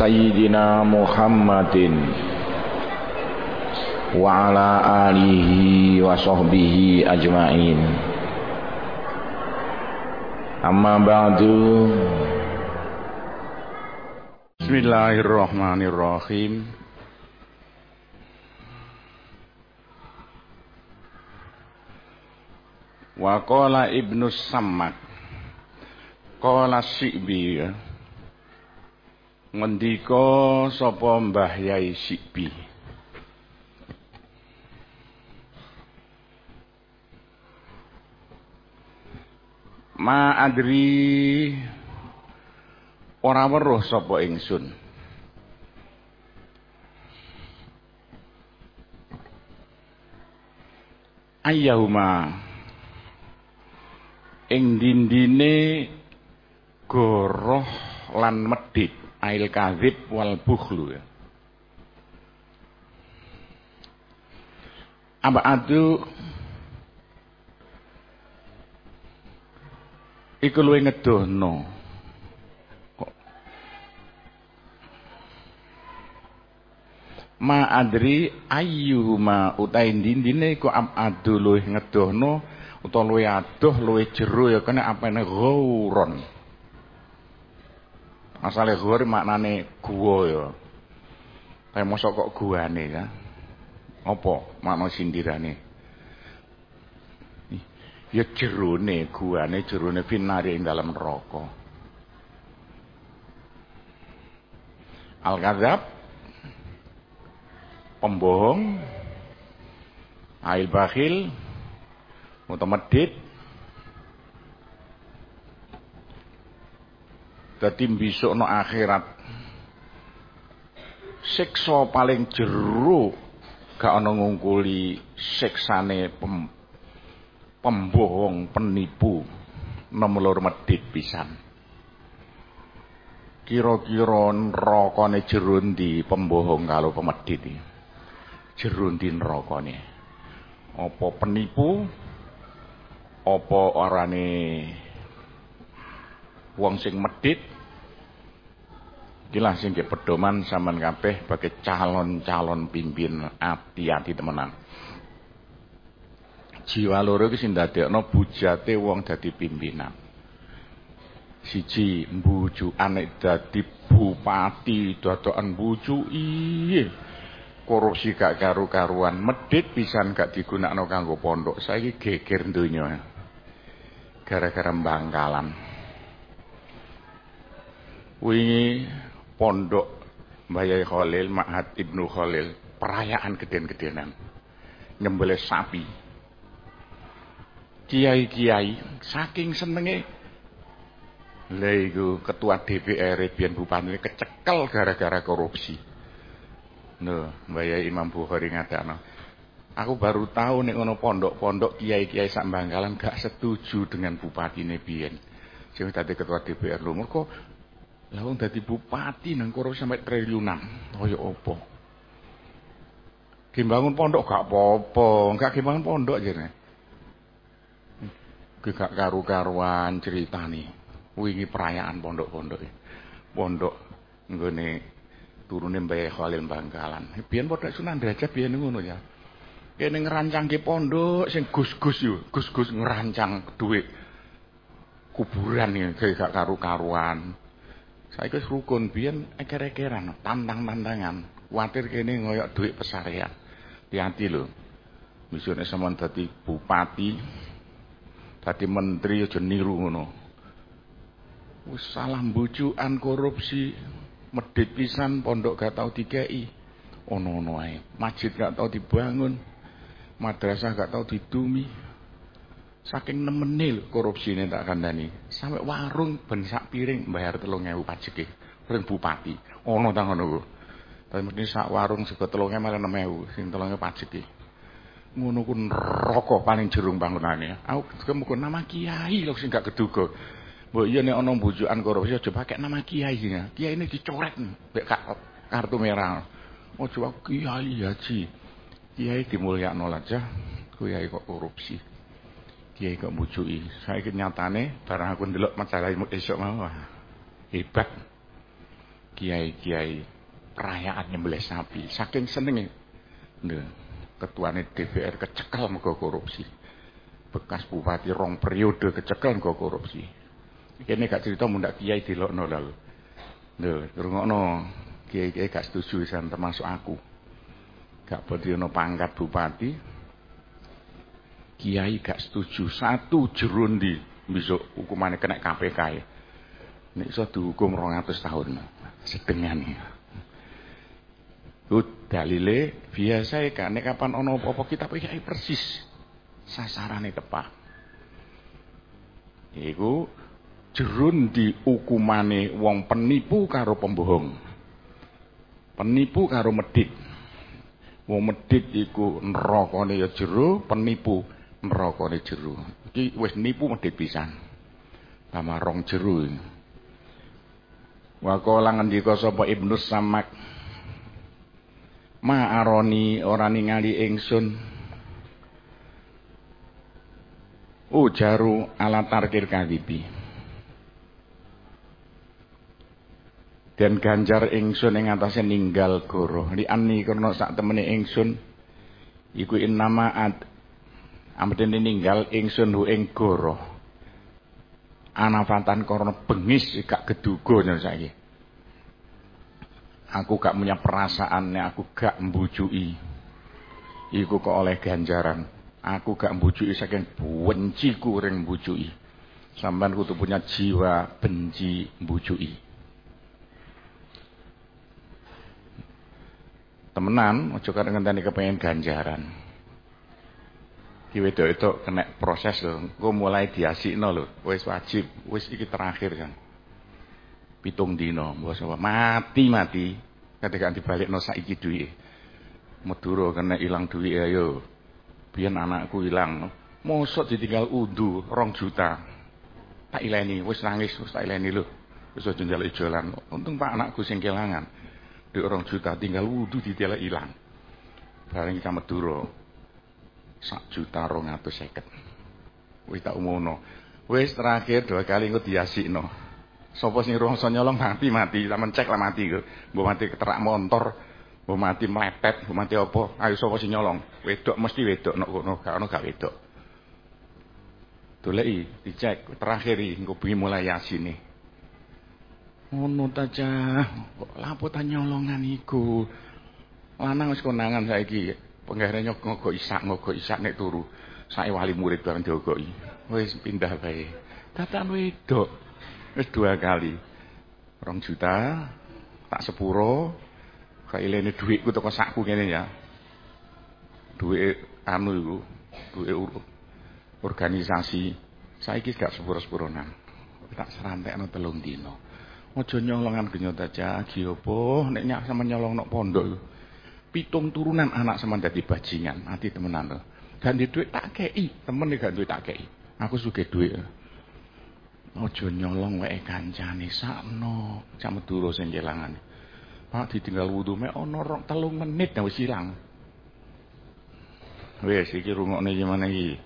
Sayyidina Muhammadin wa ala alihi wa amma ba'du. Bismillahirrahmanirrahim. Wa qala ngendika sapa Mbah Yai Sikbi? Ma adri ora weruh sapa ingsun. Ayyahuma ing dindine goroh lan medit ail kadzib wal bukhlu ya. Apa adu iku luwih ngedohno. Ma adri ayyuma utai dindine iku adu luwih ngedohno utawa luwih adoh luwih jero ya kena apane ghauron. Asale ghor maknane gua ya. Kayak mosok kok guane ya. Apa makna sindirane? Ya jerone guane jerone finari ing dalam neraka. Al-kadzab pembohong ail bakhil mutamedit Dadi besok no akhirat. Siksa paling jero gak ana ngungkuli siksane pem, pembohong penipu nomor medit pisan. Kira-kira nerakane jero ndi pembohong kalau pemedit iki? Jero ndi nerakane apa penipu? Apa orane wong sing medit Ikilah sing pedoman sampean kabeh bagi calon-calon pimpin hati-hati temenan. Jiwa loro iki sing ndadekno bujate wong dadi pimpinan. Siji mbuju anek dadi bupati dadokan buju iye. Korupsi gak karu-karuan, medit pisan gak digunakno kanggo pondok. Saiki geger donya. Gara-gara bangkalan wingi pondok Mbah Khalil Ma'had Ibnu Khalil perayaan geden-gedenan nyembelih sapi. Kiai-kiai saking senenge iku ketua DPR biyen bupati kecekel gara-gara korupsi. No Mbah Imam Bukhari ngatakno aku baru tahu nek ngono pondok-pondok kiai-kiai sak Bangkalan gak setuju dengan bupatine biyen. Sing dadi ketua DPR lho mergo lah wong dadi bupati nang koro sampai triliunan. Kaya apa? Gimbangun pondok gak apa-apa, enggak gimbangun pondok jane. Gak karu-karuan ceritane. Wingi perayaan pondok-pondok. Pondok nggone turune Mbah Khalil Bangkalan. Biyen pondok Sunan Derajat biyen ngono ya. Kene ngerancangke pondok sing gus-gus yo, gus-gus ngerancang duit kuburan ya gak karu-karuan. Saiki wis rukun biyen eker-ekeran, tantang-tantangan. Kuwatir kene ngoyok duit pesarean. Hati-hati lho. Misune sampean bupati, dadi menteri aja niru ngono. Salah korupsi, medhit pisan pondok gak tau dikeki. Ono-ono ae. Masjid gak tau dibangun. Madrasah gak tau didumi. Saking nemene lho korupsine tak kandhani. Sampai warung ben sak piring bayar 3000 pajeke. Ring bupati. Ono ta ngono ku. Tapi mesti sak warung sego 3000 malah 6000 sing 3000 pajeke. Ngono ku neraka paling jerung bangunane. Aku kemuku nama kiai lho sing gak keduga. Mbok iya nek ana bujukan korupsi aja pakai nama kiai ya. Kiai ini dicoret mbek kartu merah. Ojo aku kiai haji. Kiai dimulyakno aja. Kiai kok korupsi. Kiai kok mbujuki. Saiki nyatane barang aku ndelok majalah esuk mau hebat. Kiai-kiai perayaan nyembelih sapi saking senenge. Lho, ketuane DPR kecekel mergo korupsi. Bekas bupati rong periode kecekel mergo korupsi. Kene gak cerita mundak kiai dilokno lho. Lho, rungokno. Kiai-kiai gak setuju san termasuk aku. Gak bodhi pangkat bupati, kiai gak setuju satu jerundi besok hukumannya kena KPK ya. Nek iso dihukum 200 tahun sedengan ya. dalile biasa ya kan nek kapan ono apa-apa kita kiai persis sasarane tepat. Iku jerundi hukumane wong penipu karo pembohong. Penipu karo medit. Wong medit iku nerakane ya jero, penipu nerakane jero. Iki wis nipu medhit pisan. Sama rong jero. Wa kala ngendika sapa Ibnu Samak Ma aroni ora ningali ingsun Ujaru ala tarkir kadibi Dan ganjar ingsun ing atase ninggal goro Li ani karena sak temene ingsun Iku innama ad Amdene ninggal ingsun hu ing goro. Anafatan karena bengis gak geduga nyen saiki. Aku gak punya perasaan aku gak mbujuki. Iku kok oleh ganjaran. Aku gak mbujuki saking benciku ring mbujuki. Sampeyan kudu punya jiwa benci mbujuki. Temenan, aja karo ngenteni kepengen ganjaran. Ki wedok kena proses lho. Engko mulai diasikno lho. Wis wajib, wis iki terakhir kan. Pitung dino, mbok mati-mati ketika dibalikno saiki duwike. Meduro kena ilang duwike ayo. Biyen anakku ilang. Mosok ditinggal undu rong juta. Tak ileni, wis nangis, wis tak ileni lho. Wis aja njaluk jalan. Untung Pak anakku sing kelangan. Di orang juta tinggal wudhu ditelek ilang. Bareng kita Meduro sak juta rong atus seket. Tak umumno. Wis terakhir dua kali engko diasikno. Sapa sing rumangsa nyolong mati mati, sampean cek lah mati kok. Mbok mati keterak motor, mbok mati mepet, mbok mati apa? Ayo sapa sing nyolong? Wedok mesti wedok nek kono, gak ono gak wedok. Doleki, dicek terakhir engko bengi mulai yasine. Ngono ta cah, kok lapo ta nyolongan iku? Lanang wis konangan saiki. Penggare ngogok isak ngogok isak nek turu. Sae wali murid bareng diogoki. Wis pindah bae. Datan wedok. Wis dua kali. Rong juta tak sepuro kailene dhuwitku teko sakku ngene ya. Duit anu iku, duit organisasi. Saiki gak sepuro-sepuronan. Tak serantekno telung dino. Aja nyolongan genyot aja, gi opo nek nyak sama nyolong nok pondok iku pitung turunan anak sama dadi bajingan. Mati temenan lho gak duit tak kei. Temen gak duit tak kei. Aku suka duit. Ojo nyolong wae kancane. Sakno. Cak meduro sing kelangan. Pak ditinggal wudu me ono rong telung menit wis ilang. Wis iki rungokne gimana iki.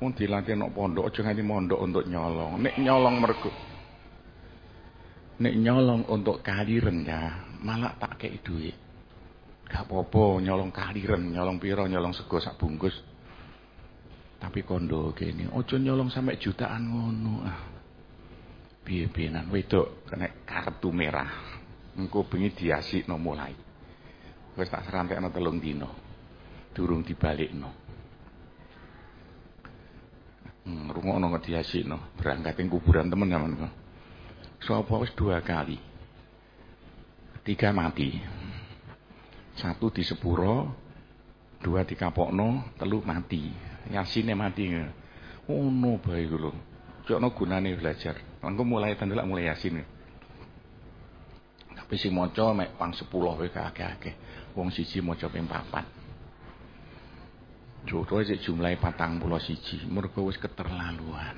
Mun dilatih nok pondok aja nganti mondok untuk nyolong. Nek nyolong mergo. Nek nyolong untuk kaliren ya, malah tak kei duit. Gak apa-apa nyolong kaliren, nyolong piro, nyolong sego sak bungkus. Tapi kondo kene, ojo nyolong sampai jutaan ngono ah. Piye-piyenan wedok kena kartu merah. Engko bengi diasikno mulai. Wis tak serantekno telung dino. Durung dibalikno. Hmm, rungokno diasikno, berangkat ing kuburan temen sampean. Sapa wis dua kali. Tiga mati. Satu di sepuro, dua di kapokno, telu mati. Yasine mati. Ngono bae iku lho. Jokno gunane belajar. Engko mulai tendelak mulai Yasin. Tapi sing maca mek pang 10 wae akeh-akeh. Wong siji maca ping 4. Jodoh sik jumlahe 41. Mergo wis keterlaluan.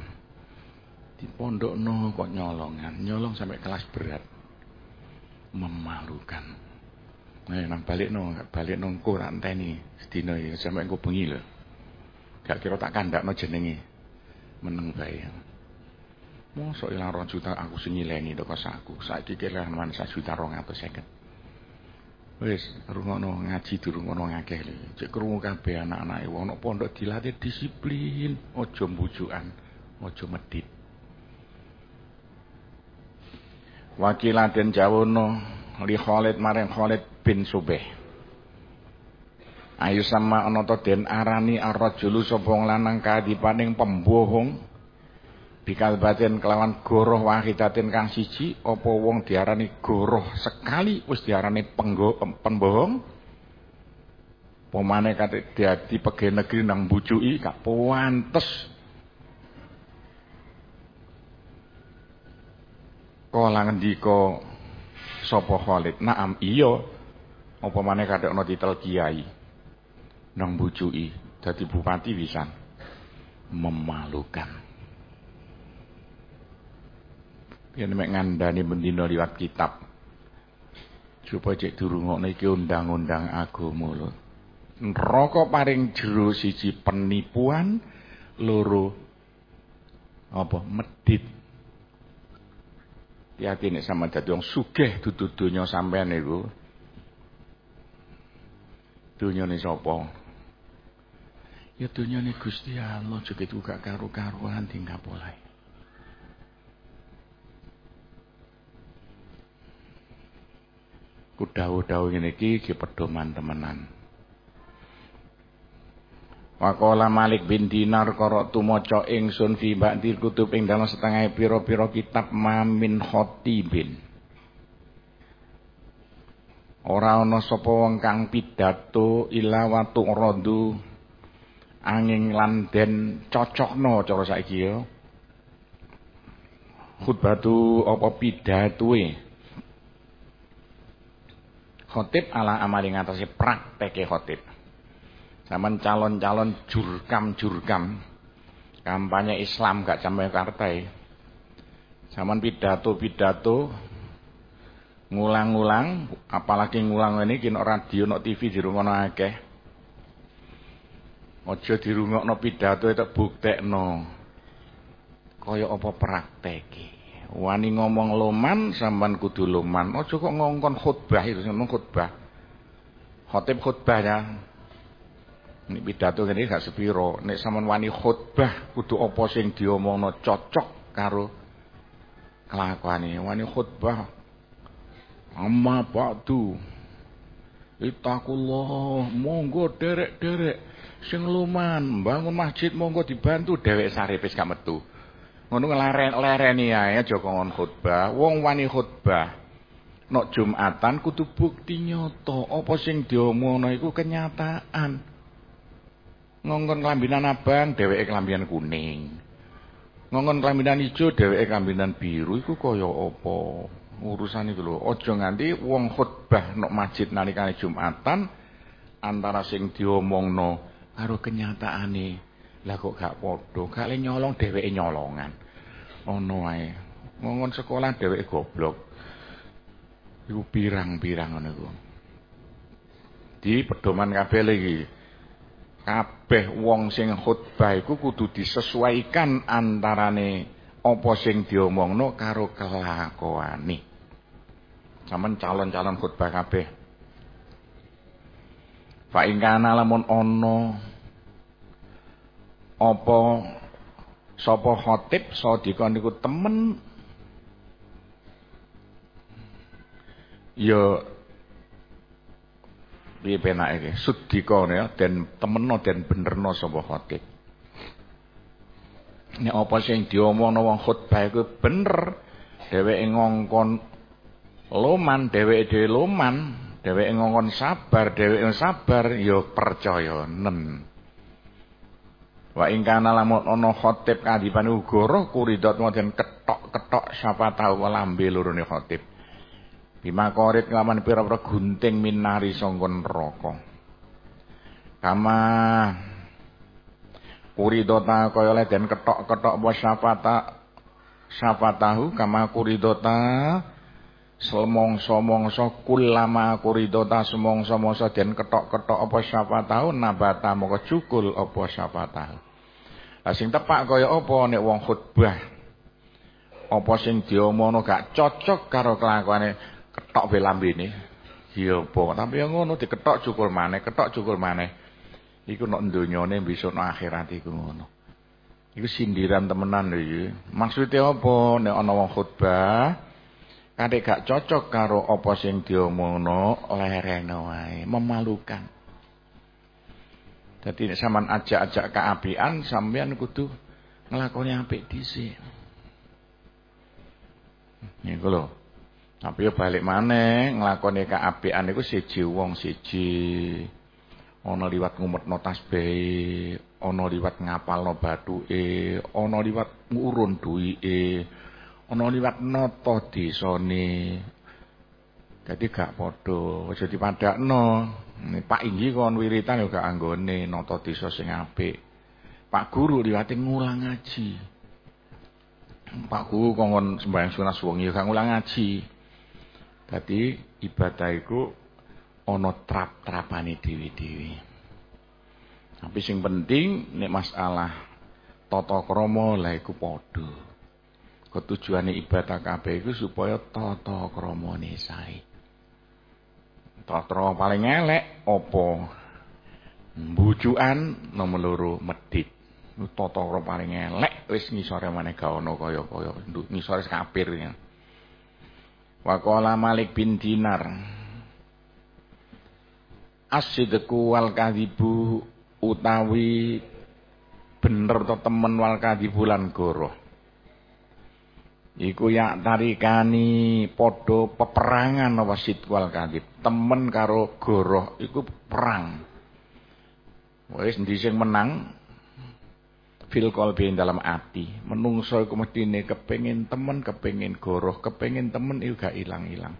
Di pondokno kok nyolongan, nyolong sampai kelas berat. Memalukan. Nah, nang balik no, balik nang koran teni sedina iki sampe engko bengi lho. Gak kira tak kandakno jenenge. Meneng bae. Mosok ilang rong juta aku sing nyileni to kosaku. Saiki kelangan man 1 juta 250. Wis, rungokno ngaji durungono ngakeh lho. Cek krungu kabeh anak-anake wong nek pondok dilatih disiplin, aja mbujukan, aja medit. Wakiladen jawono li Khalid maring Khalid bin Subeh. Ayu sama ana to den arani ar-rajulu sapa lanang kadipaning pembohong? Bikal batin kelawan goroh wahidatin kang siji apa wong diarani goroh sekali wis diarani pembohong? Pemane kate dadi pegawai negeri nang bucuki gak pantes. Kala ngendika sapa Khalid? Naam iya. Apa maneh kate ana titel kiai. Nang bucuki dadi bupati wisan memalukan. Yen mek ngandani bendina liwat kitab. Supaya cek durungokno iki undang-undang agama lho. Neraka paring jero siji penipuan loro apa medit hati nek sama dadi wong sugih dudu donya sampean niku. Donyane sapa? Ya donyane Gusti Allah juga gak karo-karuan tinggal polai Kudawu-dawu ngene iki ki pedoman temenan. Wakola Malik bin Dinar korok tumoco ingsun fi ba'di kutub ing dalam setengah piro-piro kitab mamin khotibin. Ora ana sapa wong kang pidato ila watu rodu angin lan den cocokno cara saiki ya. Khutbatu apa pidatoe khotib ala amali ngatasi prakteke khotib. Zaman calon-calon jurkam-jurkam kampanye Islam gak sampai partai. Zaman pidato-pidato ngulang-ngulang, apalagi ngulang ini kino radio, no TV di rumah akeh. Ojo no pidato itu no. Kaya apa prakteke wani ngomong loman sampean kudu loman aja kok ngongkon khutbah itu ngomong khutbah khotib khutbah ini pidato ini gak sepiro. Nek sampean wani khutbah kudu apa sing diomongno cocok karo kelakuane. Wani khutbah amma ba'du. Itakullah monggo derek-derek. Sing luman bangun masjid monggo dibantu. Dhewek saripis gak metu. Ngono ngleren-lereni ae aja kon khutbah wong wani khutbah nok Jumatan kudu bukti nyata. Apa sing diomongno iku kenyataan ngongkon kelambinan abang dheweke kelambinan kuning. Ngongkon kelambinan ijo dheweke kelambinan biru. Iku kaya apa? Urusan iku lho. Aja nganti wong khutbah nok masjid nalikane Jumatan antara sing diomongno karo kenyataane lah kok gak padha? Gak le nyolong dheweke nyolongan. Ono ae. Ngongon sekolah dheweke goblok. Iku pirang-pirang ngono iku. Di pedoman kabeh lagi kabeh wong sing khutbah iku kudu disesuaikan antarane apa sing diomongno karo kelakuane. Sampean calon-calon khutbah kabeh. Fa ingkana lamun ana apa Sapa khotib sadika niku temen ya piye penake? Iki sudika ya den temenno den benerno sapa khotib nek apa sing diomongno wong khotbah iku bener dheweke ngongkon loman dheweke dhewe loman dheweke ngongkon sabar dheweke sabar ya percaya nen. Wa ing kana lamun ana kadipan ugoro kuridot modern ketok-ketok sapa tahu lambe ne khotib. Bima korit nglaman pira-pira gunting minari sangka neraka. Kama kuridota kaya le den ketok-ketok apa sapa ta sapa tahu? Kama kuridota semongso-mongso kulama kuridota semongso-mongso den ketok-ketok apa tahu? Nabata moko cukul apa siapa tahu. Lah sing tepak kaya apa nek wong khutbah? Apa sing diomongno gak cocok karo kelakuane ketok be lambene ya apa tapi yang ngono diketok cukul maneh ketok cukul maneh iku nek donyane besok nek akhirat iku ngono iku sindiran temenan lho iki maksudnya apa nek ana wong khutbah Kadek gak cocok karo apa sing diomongno lereno wae, memalukan. Dadi nek sampean ajak-ajak keapian sampean kudu nglakoni apik dhisik. Niku lho. Tapi ya balik maneh nglakoni keapian iku siji wong siji. Ana liwat ngumetno tasbih, ana liwat ngapalno bathuke, ana liwat ngurun duwike ana liwat nata desane dadi gak padha aja dipadakno. Pak Inggi kon wiritan gak anggone nata desa sing apik. Pak guru liwate ngulang ngaji. Pak guru kon sembahyang sunah wengi gak ngulang ngaji dadi ibadah iku ana trap-trapane dewi-dewi tapi sing penting nek masalah tata krama lha iku padha Ketujuane ibadah kabeh iku supaya tata kramane sae. Tata paling elek apa? Mbujukan nomor loro medhit. Tata krama paling elek wis ngisore maneh ga ana kaya-kaya ngisore kafir ya. Waqala Malik bin Dinar Asidku wal kadhibu utawi bener to temen wal kadhibu lan goroh Iku ya tarikani padha peperangan apa sitwal kadip. Temen karo goroh iku perang. Wis endi sing menang? Fil qalbi dalam ati. Menungso iku mestine kepengin temen, kepengin goroh, kepengin temen iku gak ilang-ilang.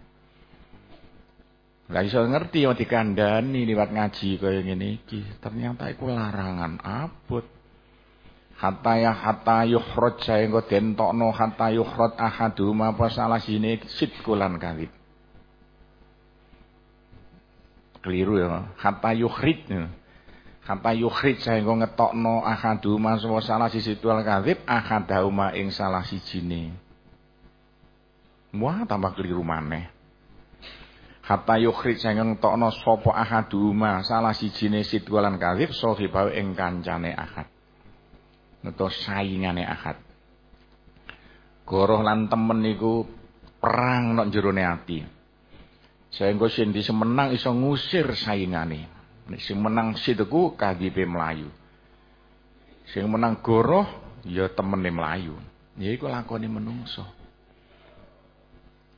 Lah iso ngerti yang dikandani liwat ngaji kaya ngene iki. Ternyata iku larangan abot hatta ya hatta yukhraj saengga den tokno hatta yukhraj ahadum apa salah sine sitkulan kawit keliru ya hatta yukhrij hatta yukhrij saengga ngetokno ahadum apa salah sisi tual kawit ahadauma ing salah sijine wah tambah keliru maneh hatta yukhrij saengga ngetokno sapa ahaduma salah sijine sitwalan kawit sahibawe ing kancane ahad utawa saingane akad. Goroh lan temen niku perang nok jerone ati. Saengga sing di semenang iso ngusir saingane. Nek sing menang sideku kagipe melayu. Sing menang goroh ya temene melayu. Ya iku lakone menungso.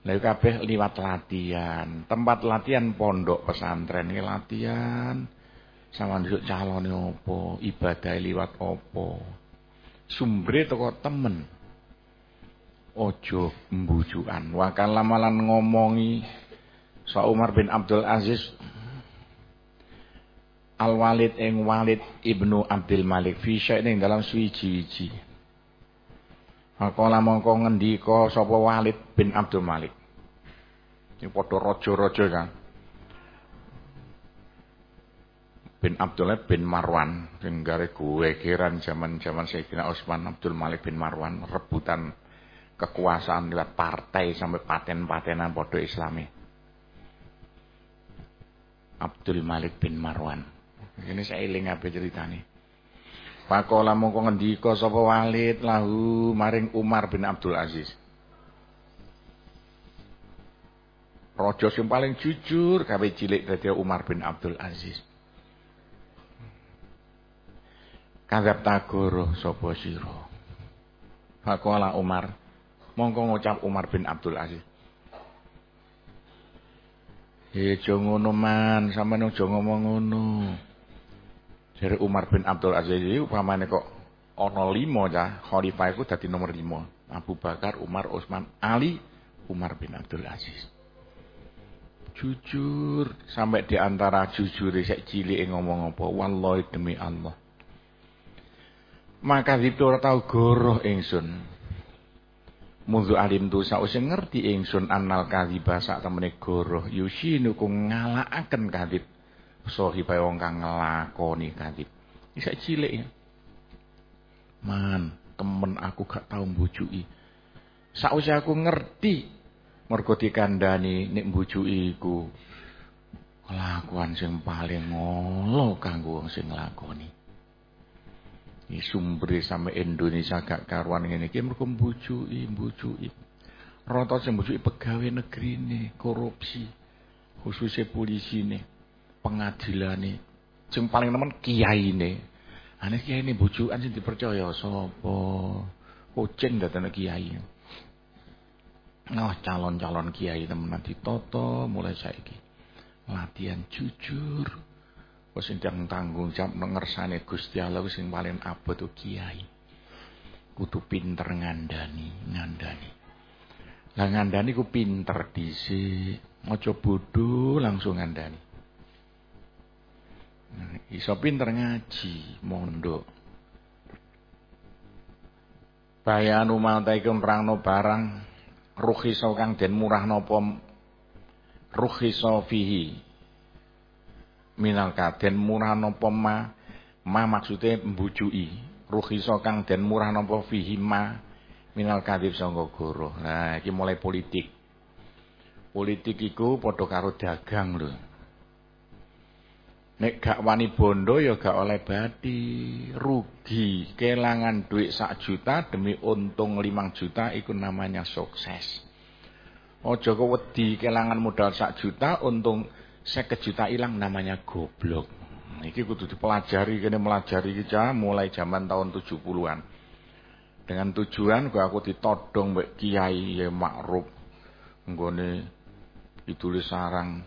Lha kabeh liwat latihan. Tempat latihan pondok pesantren iki latihan. Sama nduk calone opo, ibadah liwat opo sumbre teko temen ojo mbujukan wakal lamalan ngomongi Sa Umar bin Abdul Aziz Al Walid ing Walid ibnu Abdul Malik. Fi ning dalam suwiji-wiji Maka mongko ngendika sapa Walid bin Abdul Malik. Ini padha raja-raja kan bin Abdullah bin Marwan. Sing gare kiran zaman-zaman Sayyidina Utsman Abdul Malik bin Marwan. Rebutan kekuasaan lewat partai sampai paten-patenan padha Islami. Abdul Malik bin Marwan. Ini saya iling apa ceritane. Pakola mongko ngendika sapa Walid lahu maring Umar bin Abdul Aziz. Raja sing paling jujur kabeh cilik dadi Umar bin Abdul Aziz. Kadzab tagoro sapa sira. Faqala Umar. Mongko ngucap Umar bin Abdul Aziz. He aja ngono man, sampeyan ngomong. Dari Umar bin Abdul Aziz iki upamane kok ana 5 ya, khalifah iku dadi nomor 5. Abu Bakar, Umar, Utsman, Ali, Umar bin Abdul Aziz. Jujur sampai di antara jujur sik cilik ngomong apa wallahi demi Allah. Maka itu ora tau goroh ingsun. Mundu alim tu sause ngerti ingsun annal kadhiba sak temene goroh yusinu ku ngalakaken kadhib. Sahibae wong kang nglakoni kadhib. Isa cilik ya. Man, temen aku gak tau mbujuki. Sause aku ngerti mergo dikandani nek mbujuki iku kelakuan sing paling ngolo kanggo wong sing nglakoni. Ini sumber sampai Indonesia gak karuan ngene iki mergo mbujuki, mbujuki. Rata sing mbujuki pegawai negeri ini, korupsi. Khususnya polisi ini, pengadilan ini. Sing paling nemen kiai ini. Ane kiai ini bujukan sing dipercaya sapa? Kucing datang kiai. Nah, calon-calon kiai temenan ditoto mulai saiki. Latihan jujur. Wis sing tanggung jawab ngersane Gusti Allah sing paling abot tuh kiai. Kudu pinter ngandani, ngandani. Lah ngandani ku pinter dhisik, aja bodho langsung ngandani. Iso pinter ngaji, mondok. Bayanu mata iku nerangno barang rukhisa kang den murah napa rukhisa fihi. Minal kaden murah napa ma ma maksude mbujuki. Rukhisa kang den murah napa fihi ma minal kadhib nah iki mulai politik. Politik iku padha karo dagang lho nek gak wani bondo ya gak oleh bati rugi kelangan duit sak juta demi untung 5 juta iku namanya sukses ojo wedi kelangan modal sak juta untung seket juta hilang namanya goblok. Iki kudu dipelajari kene melajari iki mulai zaman tahun 70-an. Dengan tujuan gua aku ditodong mbek kiai ya makruf nggone ditulis sarang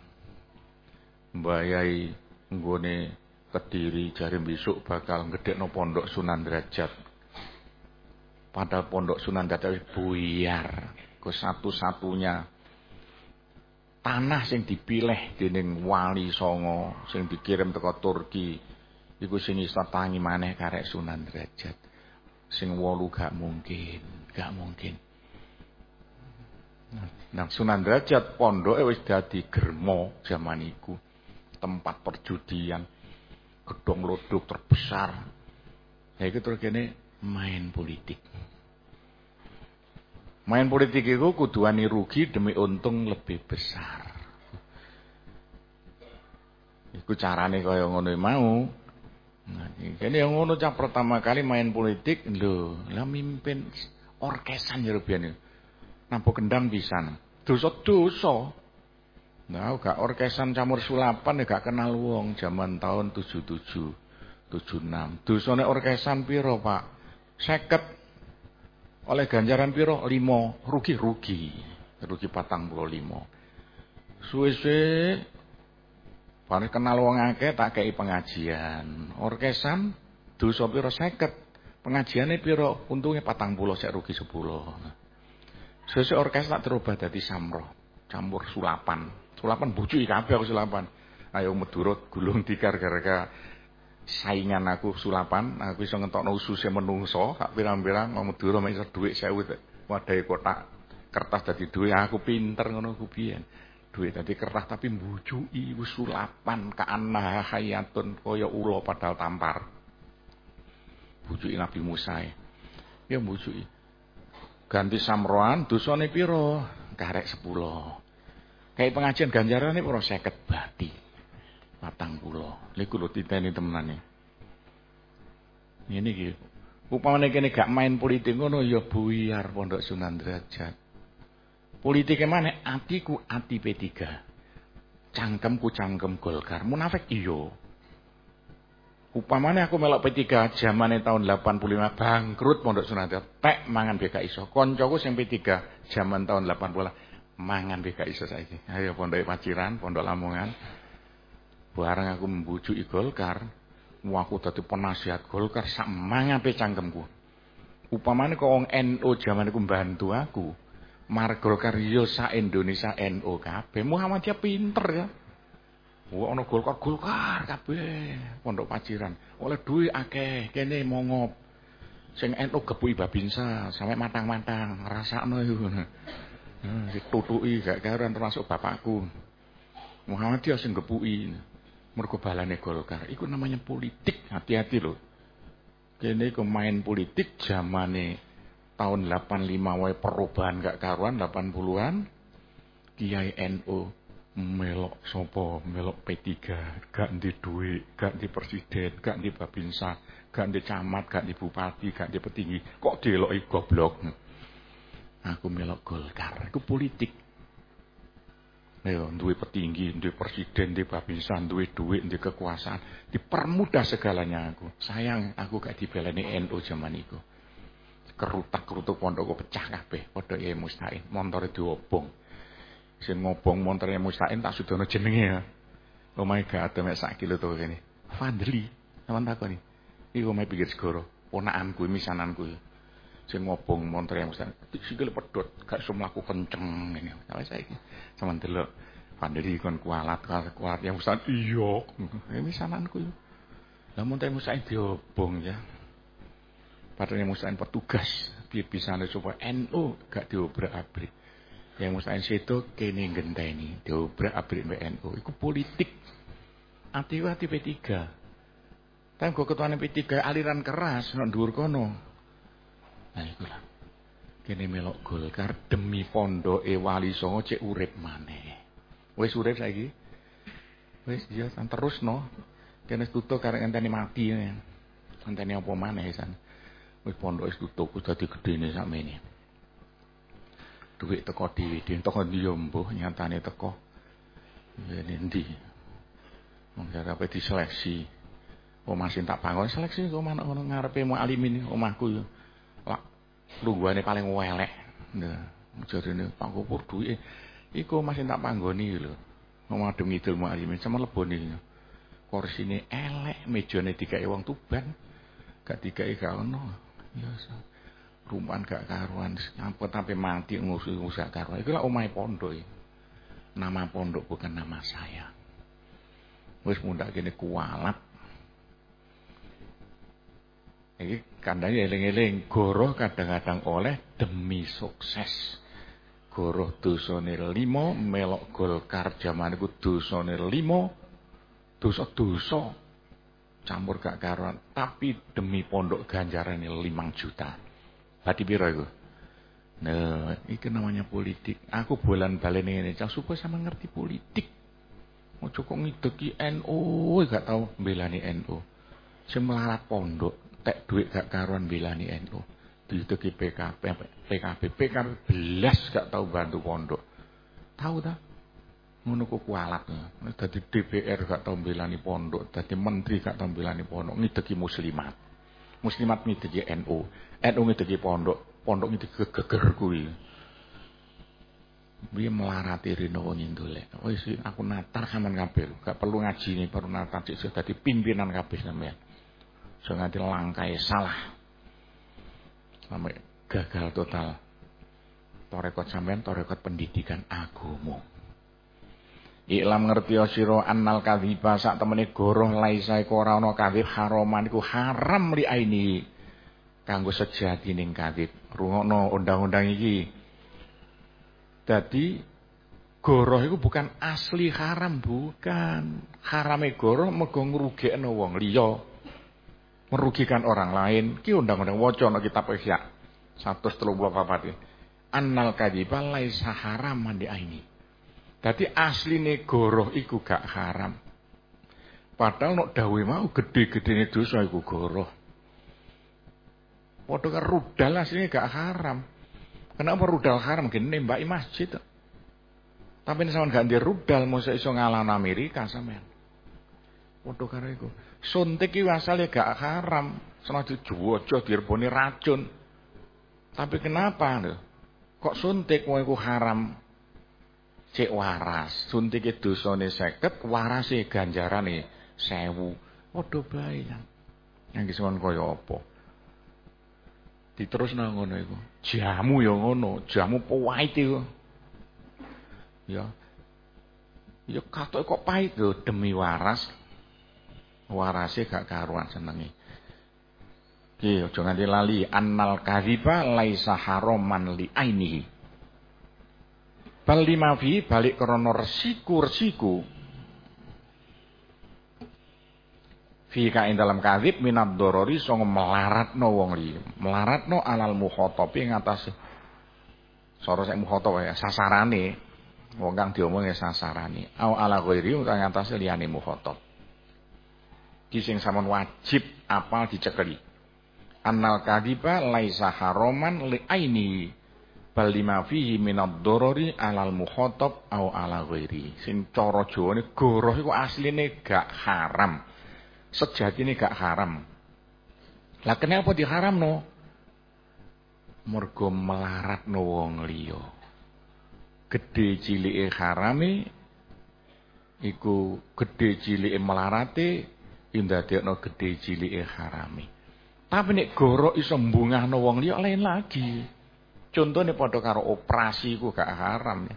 mbayai nggone Kediri jari besok bakal ngedekno pondok Sunan Derajat. Padahal pondok Sunan Derajat buyar. Ke satu-satunya tanah sing dipilih dening wali songo sing dikirim teko Turki iku sing iso tangi maneh karek Sunan Derajat sing wolu gak mungkin gak mungkin nah Sunan Derajat pondoke wis dadi germo zaman iku tempat perjudian gedung lodok terbesar ya itu terus kene main politik Main politik itu kuduani rugi demi untung lebih besar. Iku carane kaya ngono mau. Nah, ini yang ngono cak pertama kali main politik lho, lah mimpin orkesan ya rubian Nampu kendang pisan. Dosa-dosa. Nah, gak orkesan campur sulapan ya gak kenal wong zaman tahun 77, 76. Dosane orkesan piro, Pak? Seket oleh ganjaran piro? Limo. Rugi-rugi. Rugi patang puluh limo. Suwe-suwe. Kenal wong akeh tak kei pengajian. Orkesan. Dosa seket. Pengajiannya piro. Untungnya patang puluh. Saya rugi sepuluh. Suwe-suwe orkes tak terubah dari samroh. Campur sulapan. Sulapan bucu kabeh aku sulapan. Ayo medurut gulung tikar gara-gara saingan aku sulapan, aku iso ngentokno ususe menungso, sak pirang-pirang mau Madura mek iso dhuwit 1000 wadahe kotak kertas dadi dhuwit, aku pinter ngono ku biyen. Dhuwit dadi kertas tapi mbujuki wis sulapan kaana hayatun kaya ula padahal tampar. Bujuki Nabi Musa. E. Ya mbujuki. Ganti samroan dosane pira? Karek 10. Kayak pengajian ganjarane pira 50 bati patang pulau. Liku lho titeni temenane. Ini iki. Upamane kene gak main politik ngono ya buyar Pondok Sunan Derajat. Politike mana? Atiku ati P3. Cangkemku cangkem Golkar. Munafik iyo. Upamane aku melok P3 zamane tahun 85 bangkrut Pondok Sunan Derajat. Tek mangan BK iso. Koncoku sing P3 zaman tahun 80 mangan BK iso saiki. Ayo Pondok Paciran, Pondok Lamongan. Barang aku membujuki Golkar, Wah, aku dadi penasihat Golkar sak mangape cangkemku. Upamane kok wong NU jaman iku mbantu aku. Mar Golkar yo sak Indonesia NU kabeh. Muhammadiyah pinter ya. Wah, ana Golkar Golkar kabeh. Pondok Paciran. Oleh duit akeh, kene mongop. Sing NU gebuki babinsa sampe matang-matang, rasakno iku. Hmm, gak karuan termasuk bapakku. Muhammadiyah sing gepuki. Mergo balane Golkar. Iku namanya politik. Hati-hati loh. Kene iku main politik zamane tahun 85 wae perubahan gak karuan 80-an. Kiai NU melok sopo melok P3 gak di duit gak di presiden gak di babinsa gak di camat gak di bupati gak di petinggi kok deloki goblok aku melok Golkar itu politik Ayo, duwe petinggi, duwe presiden, duwe babinsan, duwe duit, duwe kekuasaan. Dipermudah segalanya aku. Sayang, aku gak dibelani NU zaman itu. Kerutak-kerutuk pondokku pecah kabeh. Padha ya mustain, montore diobong. Sing ngobong montore mustain tak sudono jenenge ya. Omahe gak ada mek sak kilo to kene. Fadli, sampean takoni. Iku omahe pinggir segoro, ponakanku, misananku. Sing ngobong montore mustain. Sikile pedhot, gak iso mlaku kenceng ngene. Wis saiki. Sama delok Pandiri kon kualat kualat yang Ustaz iya. Ini sananku yo. Lah mun teh Musain diobong ya. Padahal Musain petugas piye bisane supaya NU gak diobrak-abrik. Yang Musain situ kene ngenteni diobrak-abrik NU. Iku politik. Ati-ati P3. Tapi kok ketuane P3 aliran keras nang dhuwur kono. Nah iku. Kene melok Golkar demi pondoke Wali Songo cek urip maneh. Wis urip saiki. Wis ya terus no. Kene tutup karek ngenteni mati. Ngenteni apa maneh san. Wis pondok wis tutup wis dadi gedene sakmene. Duit teko dhewe, teko ndi yo mbuh nyatane teko. Ngene ndi. Wong jare diseleksi. Omah sing tak bangun seleksi kok manuk ngono ngarepe mu alimin omahku yo. Lak lungguhane paling welek. Nah, jarene Pak Kupur duwike iku masih tak panggoni lho. Omah Madung Idul Mualimin sama lebone. Kursine elek, mejane dikai wong Tuban. Gak dikai gak ono. Ya rumahan gak karuan, sampai sampai mati ngusus-ngusus karuan. Iku lah omahe pondok. Nama pondok bukan nama saya. Wis muda kene kualat. Iki kandhane eling-eling, goroh kadang-kadang oleh demi sukses. Goroh dosane limo, melok Golkar jaman iku dosane limo. Dosa-dosa campur gak karuan, tapi demi pondok ganjarane 5 juta. Berarti piro iku? Nah, itu namanya politik. Aku bulan balen ini, cah supaya sama ngerti politik. Mau cukup ngideki NU, gak tahu belani NU. Semelarat pondok, tek duit gak karuan belani NU. Diideki PKP, PKB, PKB belas gak tahu bantu pondok. Tahu tak? Ngono ku. Dadi DPR gak tahu belani pondok, dadi menteri gak tahu belani pondok, ngideki muslimat. Muslimat ngideki NU, NU ngideki pondok, pondok ngideki geger kuwi. Biar melarati rino ngindule. Oh isi aku natar sampean kabeh. Gak perlu ngaji nih baru natar cik dadi pimpinan kabeh sampean. So nganti langkai salah. Sampai gagal total. Torekot sampean torekot pendidikan agama. Iklam ngerti sira annal kadhiba sak temene goroh laisa iku ora ana kadhib haraman iku haram li aini kanggo sejatining kadhib. Rungokno undang-undang iki. Dadi goroh iku bukan asli haram, bukan. Harame goroh mergo ngrugekno wong liya. Merugikan orang lain. Ki undang-undang waca ana kitab Ihya 134. Annal kadhiba laisa haraman li aini. Dadi asline goroh iku gak haram. Padahal nek dawe mau gede-gedene dosa iku goroh. Padha karo rudal asline gak haram. Kenapa rudal haram gene nembaki masjid. Tapi sampean gak ndek rudal mosok iso ngalahin Amerika sampean. Padha karo iku. Suntik iki asale gak haram. Senajan diwojo dirboni racun. Tapi kenapa lho? Kok suntik wong iku haram? Cek waras, suntike dosane 50, warase ganjarane 1000. Padha bae ya. Yang kisahkan kaya apa? Diterus nang ngono iku. Jamu ya ngono, jamu pahit iku. Ya. Ya katok kok pahit lho demi waras. Warase gak karuan senenge. Ki aja nganti lali. Annal kadhiba laisa haraman li ainihi. Bal lima fi balik krana resiku-resiku. Fi ing dalam kadhib minad dorori sanga melaratno wong liya. Melaratno alal mukhatabi ing atas sora sing mukhatab ya sasarane. Wong kang diomongi sasarane. Au ala ghairi ing atas liyane mukhatab ki sing sampean wajib apal dicekeli annal kadhiba laisa haroman li aini bal lima fihi minad dorori alal mukhatab au ala ghairi sing cara Jawane goroh iku asline gak haram sejati ini gak haram. Lah kenapa diharamno? Mergo melaratno wong liya. Gedhe cilike harame iku gedhe cilike melarate indadekno gedhe cilike harame. Tapi nek gorok iso mbungahno wong liya lain lagi. Contohnya padha karo operasi iku gak haram ya.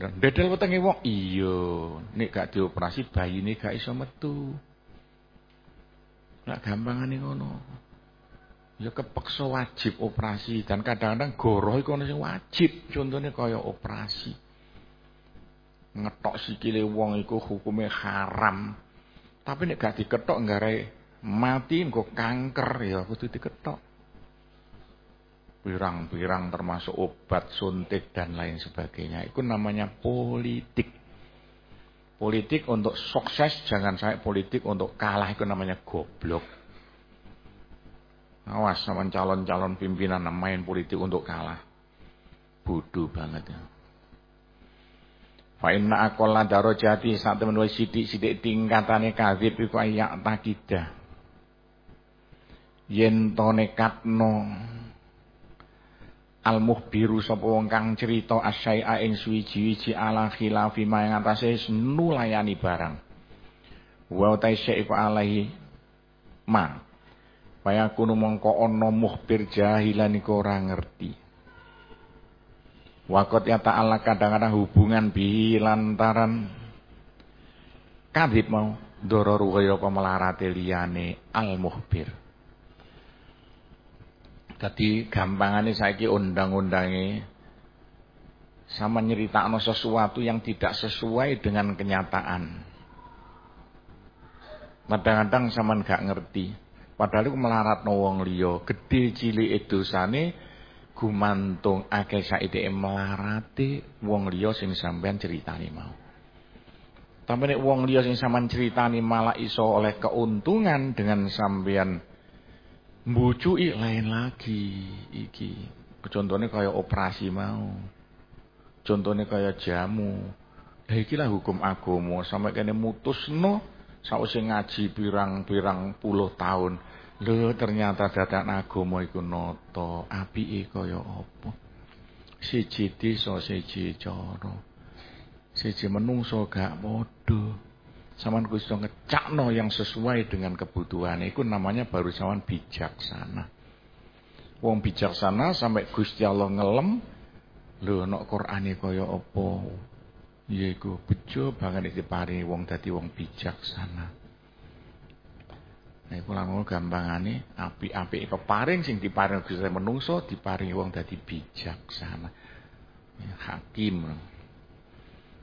Dan bedel wetenge wong iya, nek gak dioperasi bayine gak iso metu. Lah gampangane ngono. Ya kepeksa wajib operasi dan kadang-kadang goroh iku ono sing wajib, contohnya kaya operasi. Ngetok sikile wong iku hukume haram. Tapi nek gak diketok nggarai mati engko kanker ya kudu diketok. Pirang-pirang termasuk obat, suntik dan lain sebagainya. Itu namanya politik. Politik untuk sukses jangan sampai politik untuk kalah itu namanya goblok. Awas sama calon-calon pimpinan main politik untuk kalah. Bodoh banget ya. Fa inna aqalla darajati sak temen wis sithik-sithik tingkatane kadzib iku ayak takidah. Yen to nekatno al muhbiru sapa wong kang cerita asyai'a ing suwiji-wiji ala khilafi ma ing atase nulayani barang wa ta iku alaihi ma Paya kuno mongko ana muhbir jahilan iku ora ngerti. Wakot ya ta'ala kadang-kadang hubungan bi lantaran kadhib mau dororu kaya apa melarate liyane al muhbir. Dadi gampangane saiki undang-undange sama nyeritakno sesuatu yang tidak sesuai dengan kenyataan. Kadang-kadang sama gak ngerti. Padahal iku melaratno wong liya, gedhe cilik dosane gumantung akeh saiki melarati wong liya sing sampean ceritani mau. Tapi nek wong liya sing sampean ceritani malah iso oleh keuntungan dengan sampean Mbucuki lain lagi iki. Contohnya kaya operasi mau. Contohnya kaya jamu. Lah iki lah hukum agama sampai kene mutusno sause ngaji pirang-pirang puluh tahun. Lho ternyata dadak agama iku nata. Apike kaya apa? Siji desa siji cara. Siji menungso gak padha. Saman ku iso ngecakno yang sesuai dengan kebutuhan. Itu namanya baru saman bijaksana. Wong bijaksana sampai Gusti Allah ngelem lho nek Qur'ane kaya apa? Yaiku bejo banget diparingi wong dadi wong bijaksana. Nah, iku langsung gampangane api-api keparing sing diparing Gusti menungso diparingi wong dadi bijaksana. Hakim.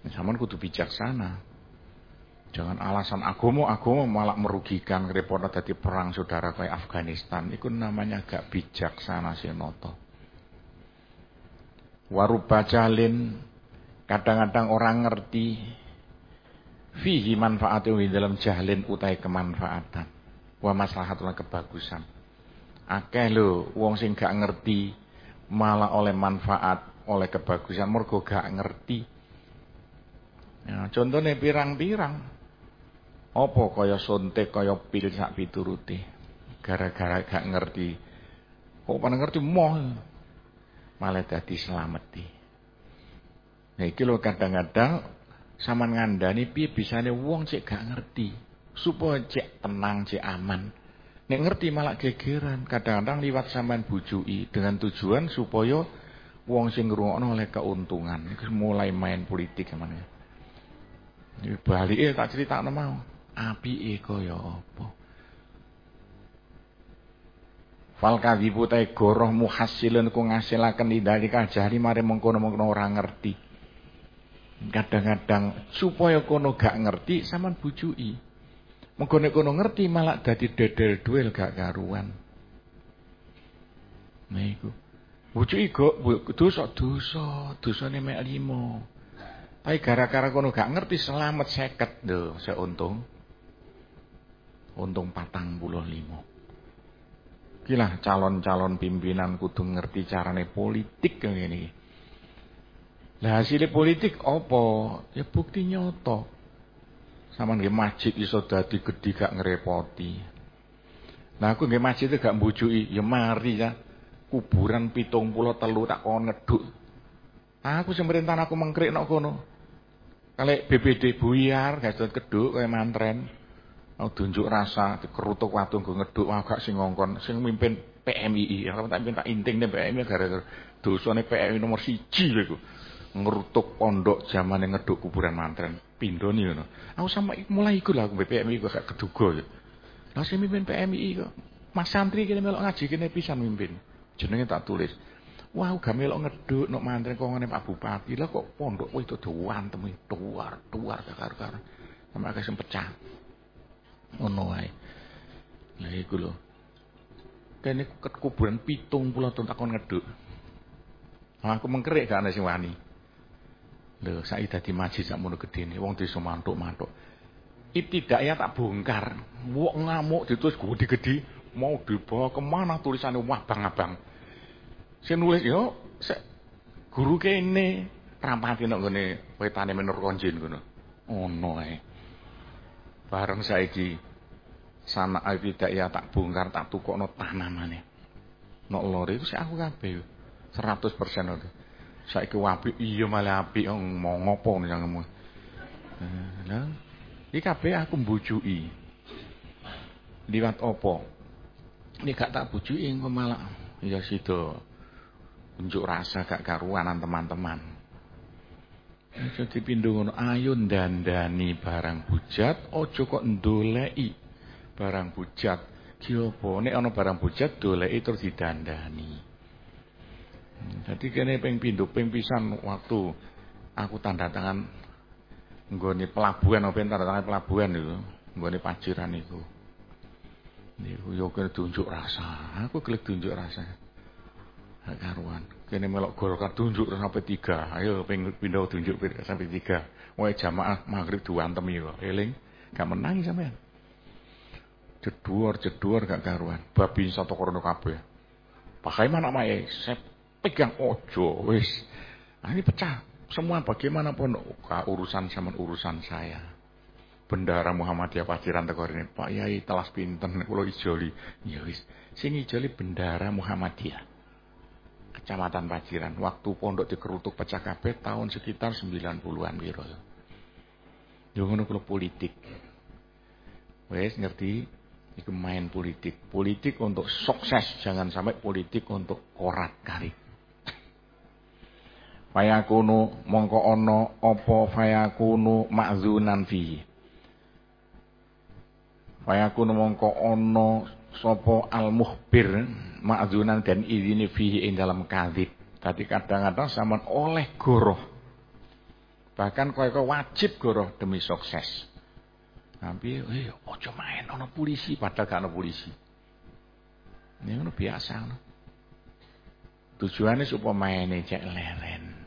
Nah, sampean kudu bijaksana. Jangan alasan agama, agama malah merugikan repot tadi perang saudara kayak Afghanistan. Itu namanya gak bijaksana sinoto. Waruba jalin kadang-kadang orang ngerti fihi manfaatnya dalam jahlin utai kemanfaatan. Wa maslahatuna kebagusan. Akeh lho wong sing gak ngerti malah oleh manfaat, oleh kebagusan mergo gak ngerti. Ya, contohnya pirang-pirang apa kaya suntik kaya pil sak piturute. Gara-gara gak ngerti. Kok pada ngerti moh. Malah dadi selameti. Nah iki lho kadang-kadang sama ngandani piye bisane wong cek gak ngerti. Supaya cek tenang, cek aman. Nek ngerti malah gegeran. Kadang-kadang liwat sampean bujui dengan tujuan supaya wong sing ngrungokno oleh keuntungan. Iku mulai main politik ke mana. Ini balik eh tak cerita mau. Api kaya apa? Fal kadhibu ta goroh muhasilun ku ngasilaken lidali kajari mari mengkono-mengkono ora ngerti. Kadang-kadang supaya kono gak ngerti sampean bujui. Mengko nek kono ngerti malah dadi dedel duel gak karuan. Nah iku. Bujuki go dosa dosa, dosane mek limo. Tapi gara-gara kono gak ngerti selamat seket lho, seuntung. Untung patang puluh limo. Kilah calon-calon pimpinan kudu ngerti carane politik yang ini. Lah hasilnya politik apa? Ya bukti nyoto. Sama nggih masjid iso dadi gedhi gak ngerepoti. Nah aku nggih masjid gak mbujuki, ya mari ya. Kuburan pitung pulau telu tak kon ngeduk. Aku sing merintah aku mengkrik nok kono. Kali BPD buyar, gak keduk kaya mantren. Aku tunjuk rasa dikerutuk watu nggo ngeduk aku gak sing ngongkon, sing mimpin PMI. Aku tak minta inting nih PMI gara-gara dosane PMI nomor siji lho. Ngerutuk pondok zaman yang ngeduk kuburan mantren pindho nih ngono. Aku sama mulai ikut lah aku BPMI kok gak keduga ya. Lah sing mimpin PMI kok Mas santri kene melok ngaji kene pisan mimpin. Jenenge tak tulis. Wah, gak melok ngeduk nok mantren kok ngene Pak Bupati. Lah kok pondok kowe itu diwantem tuar, tuar. Sampe akeh sing pecah. Ngono wae. Lah iku lho. Kene kuburan pitung puluh tahun takon ngeduk. Aku mengkerik gak ana sing wani. Lho, saiki dadi masjid sakmono gedene, wong desa mantuk-mantuk. Ibtidak ya tak bongkar. Wong ngamuk ditulis gede-gede, mau dibawa ke mana tulisannya wabang-abang. Saya nulis yo, saya, guru kene rampati nok ngene wetane menur konjin ngono. Ono ae. Bareng saiki sana ibtidak ya tak bongkar tak tukokno tanamane. Nok lori itu sik aku kabeh. 100% itu. Saiki apik iya malah apik mau ngopo nangmu. Lah iki kabeh aku mbujuki. Liwat opo? Ini gak tak bujuki engko malah ya sida unjuk rasa gak karuanan teman-teman. Jadi pindu ngono ayo dandani barang bujat aja kok ndoleki barang bujat. Ki apa nek ana barang bujat doleki terus didandani. Jadi kene ping pindho ping pisan waktu aku tanda tangan nggone pelabuhan apa tanda tangan pelabuhan itu, nggone paciran itu. Niku yo kene tunjuk rasa. Aku gelek tunjuk rasa. Hak karuan. Kene melok Golkar tunjuk sampai tiga. Ayo ping pindho tunjuk sampai tiga. Wae jamaah maghrib diwantem yo. Eling gak menang sampean. Jeduar jeduar gak karuan. Babi satu korono kabeh. Pakai mana mae? Sep pegang ojo wis. Nah, ini pecah. Semua bagaimanapun urusan sama urusan saya. Bendara Muhammadiyah Paciran tekor ini Pak Yai telas pinten kula ijoli. Ya wis. Sing ijoli bendara Muhammadiyah. Kecamatan Paciran. Waktu pondok dikerutuk pecah kabeh tahun sekitar 90-an piro yo ngono kula politik wis ngerti? Iku main politik. Politik untuk sukses, jangan sampai politik untuk korat kari. Fayakunu mongko ono opo fayakunu ma'zunan fi. Fayakunu mongko ono sopo al-muhbir ma'zunan dan izini fihi ing dalam kadhib. Tadi kadang-kadang sama oleh goroh. Bahkan kau wajib goroh demi sukses. Tapi, eh, ojo main, ono polisi, padahal gak ono polisi. Ini ono biasa. No. Tujuannya supaya mainnya cek leren.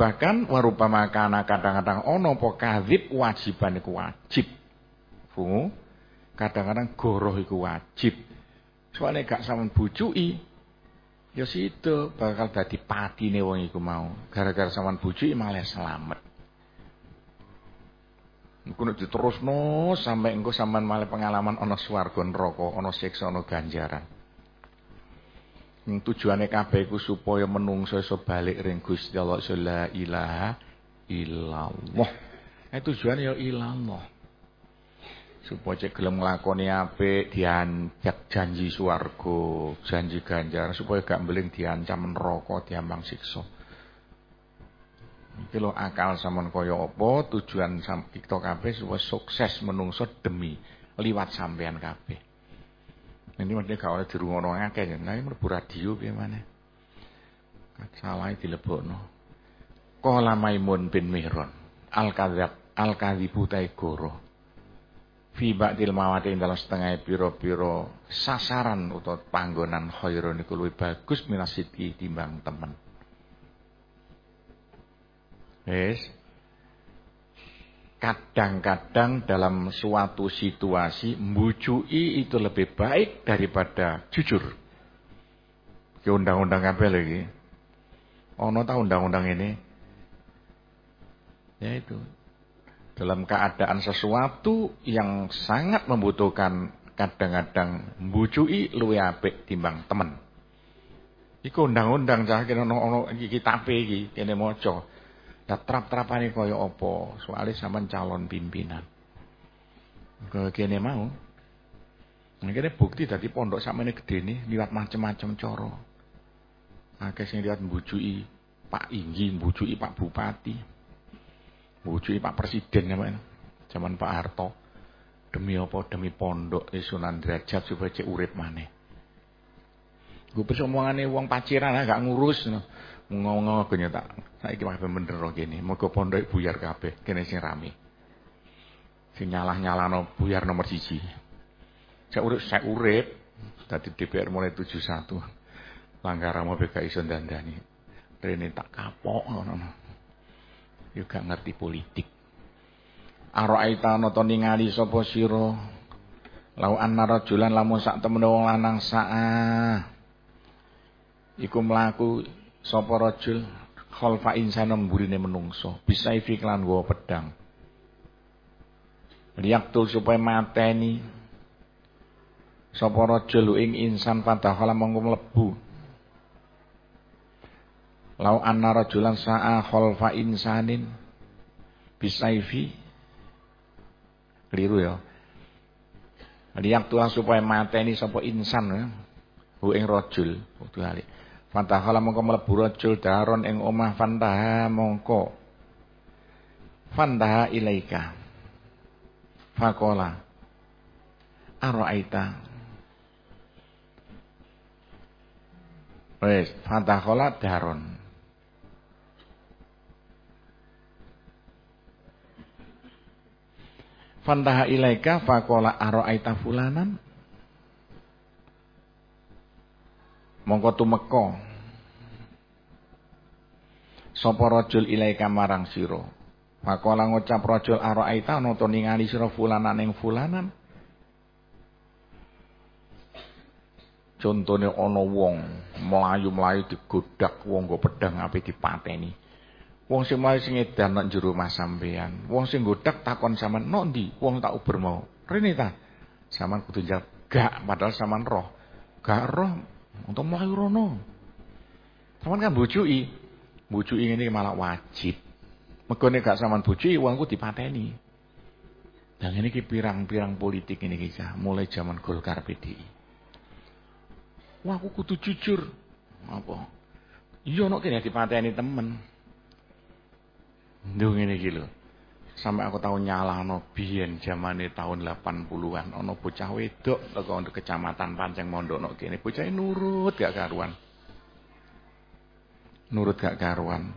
Bahkan warupa makana kadang-kadang ono po kadhib wajiban iku wajib. Kadang-kadang goroh iku wajib. Soalnya gak sama bujui ya situ bakal dadi patine wong iku mau. Gara-gara sama bujui malah selamat. Iku nek diterusno sampai engko sampean malah pengalaman ana swarga neraka, ana siksa, ana ganjaran. Tujuane kabeh iku supaya menungso iso balik ring Gusti Allah la ilaha illallah. Eh tujuane ya ilallah. Supaya cek gelem nglakoni apik, dianjak janji swarga, janji ganjar supaya gak mbeling diancam neraka, diambang siksa. Iki lho akal sampean kaya apa, tujuan kita kabeh supaya sukses menungso demi liwat sampean kabeh. Ini mesti gak oleh dirungono akeh, nah mlebu radio piye maneh. Salah dilebokno. Qala Maimun bin Mihron, al-kadzab, al-kadzibu taigoro. Fi ba'dil mawati dalam setengah piro-piro sasaran utawa panggonan khairun iku luwih bagus minasiti timbang temen. Wis. Kadang-kadang dalam suatu situasi mbujui itu lebih baik daripada jujur. Ki undang-undang kabeh lagi. Ono ta undang-undang ini? Ya itu. Dalam keadaan sesuatu yang sangat membutuhkan kadang-kadang mbujui luwe apik timbang temen. Iku undang-undang cah kene ono ono iki iki kene maca. Trap-trapane kaya apa? Soale sampean calon pimpinan. Kene mau. Ini bukti dadi pondok sakmene gedene liwat macam-macam cara. Akeh sing liwat mbujui Pak Inggi, mbujui Pak Bupati. Mbujui Pak Presiden ya, Zaman Pak Harto. Demi apa? Demi pondok Sunan Derajat supaya cek urip maneh. Gue omongane wong paciran gak ngurus. Ngomong-ngomong aku tak saiki kabeh bener kene. Muga pondok buyar kabeh kene sing rame. Sing nyalah-nyalano buyar nomor siji. Saya urip, saya urip. Dadi DPR mulai 71. Langgaramo BK iso. Rene tak kapok ngono. Ngerti politik. Araita nata ningali sapa sira? Lau anna rajulan lamun sak wong lanang saah. Iku mlaku sapa rajul khalfa insana mburine menungso. Bisa iklan nggawa pedang. Liyaktul supaya mateni. Sapa rajul ing insan padahal mongko mlebu. Lau anna rajulan sa'a khalfa insanin. Bisaifi keliru ya. Liyaktul supaya mateni sapa insan ya. Hu ing rajul. Kudu Fantahala mongko mlebu rajul daron ing omah fantaha mongko fantaha ilaika. Fakola Aro'aita Wes, fantahala daron. Fantaha ilaika fakola aro'aita fulanan mongko tumeka sapa rajul ilaika marang sira Pakola ngucap rajul araita ana to ningali sira fulanan ing fulanan Contone ana wong mlayu-mlayu digodak wong go pedang ape dipateni. Wong sing mlayu sing edan nang jero mas sampean. Wong sing godak takon sampean, "Nok ndi?" Wong tak uber mau. Rene ta. Sampean kudu "Gak," padahal sampean roh. Gak roh untuk melayu rono. Saman kan bujui. Bujui ini malah wajib. Mergo gak saman bujui uangku dipateni. Dan ini pirang-pirang politik ini kisah mulai zaman Golkar PDI. Wah aku kudu jujur. Apa? Iya nok kene dipateni temen. Ndung ngene iki. Sampai aku tahu nyalahno biyen zamane tahun 80-an ana bocah wedok teko kecamatan Panceng Mondok kene bocah nurut gak karuan. Nurut gak karuan.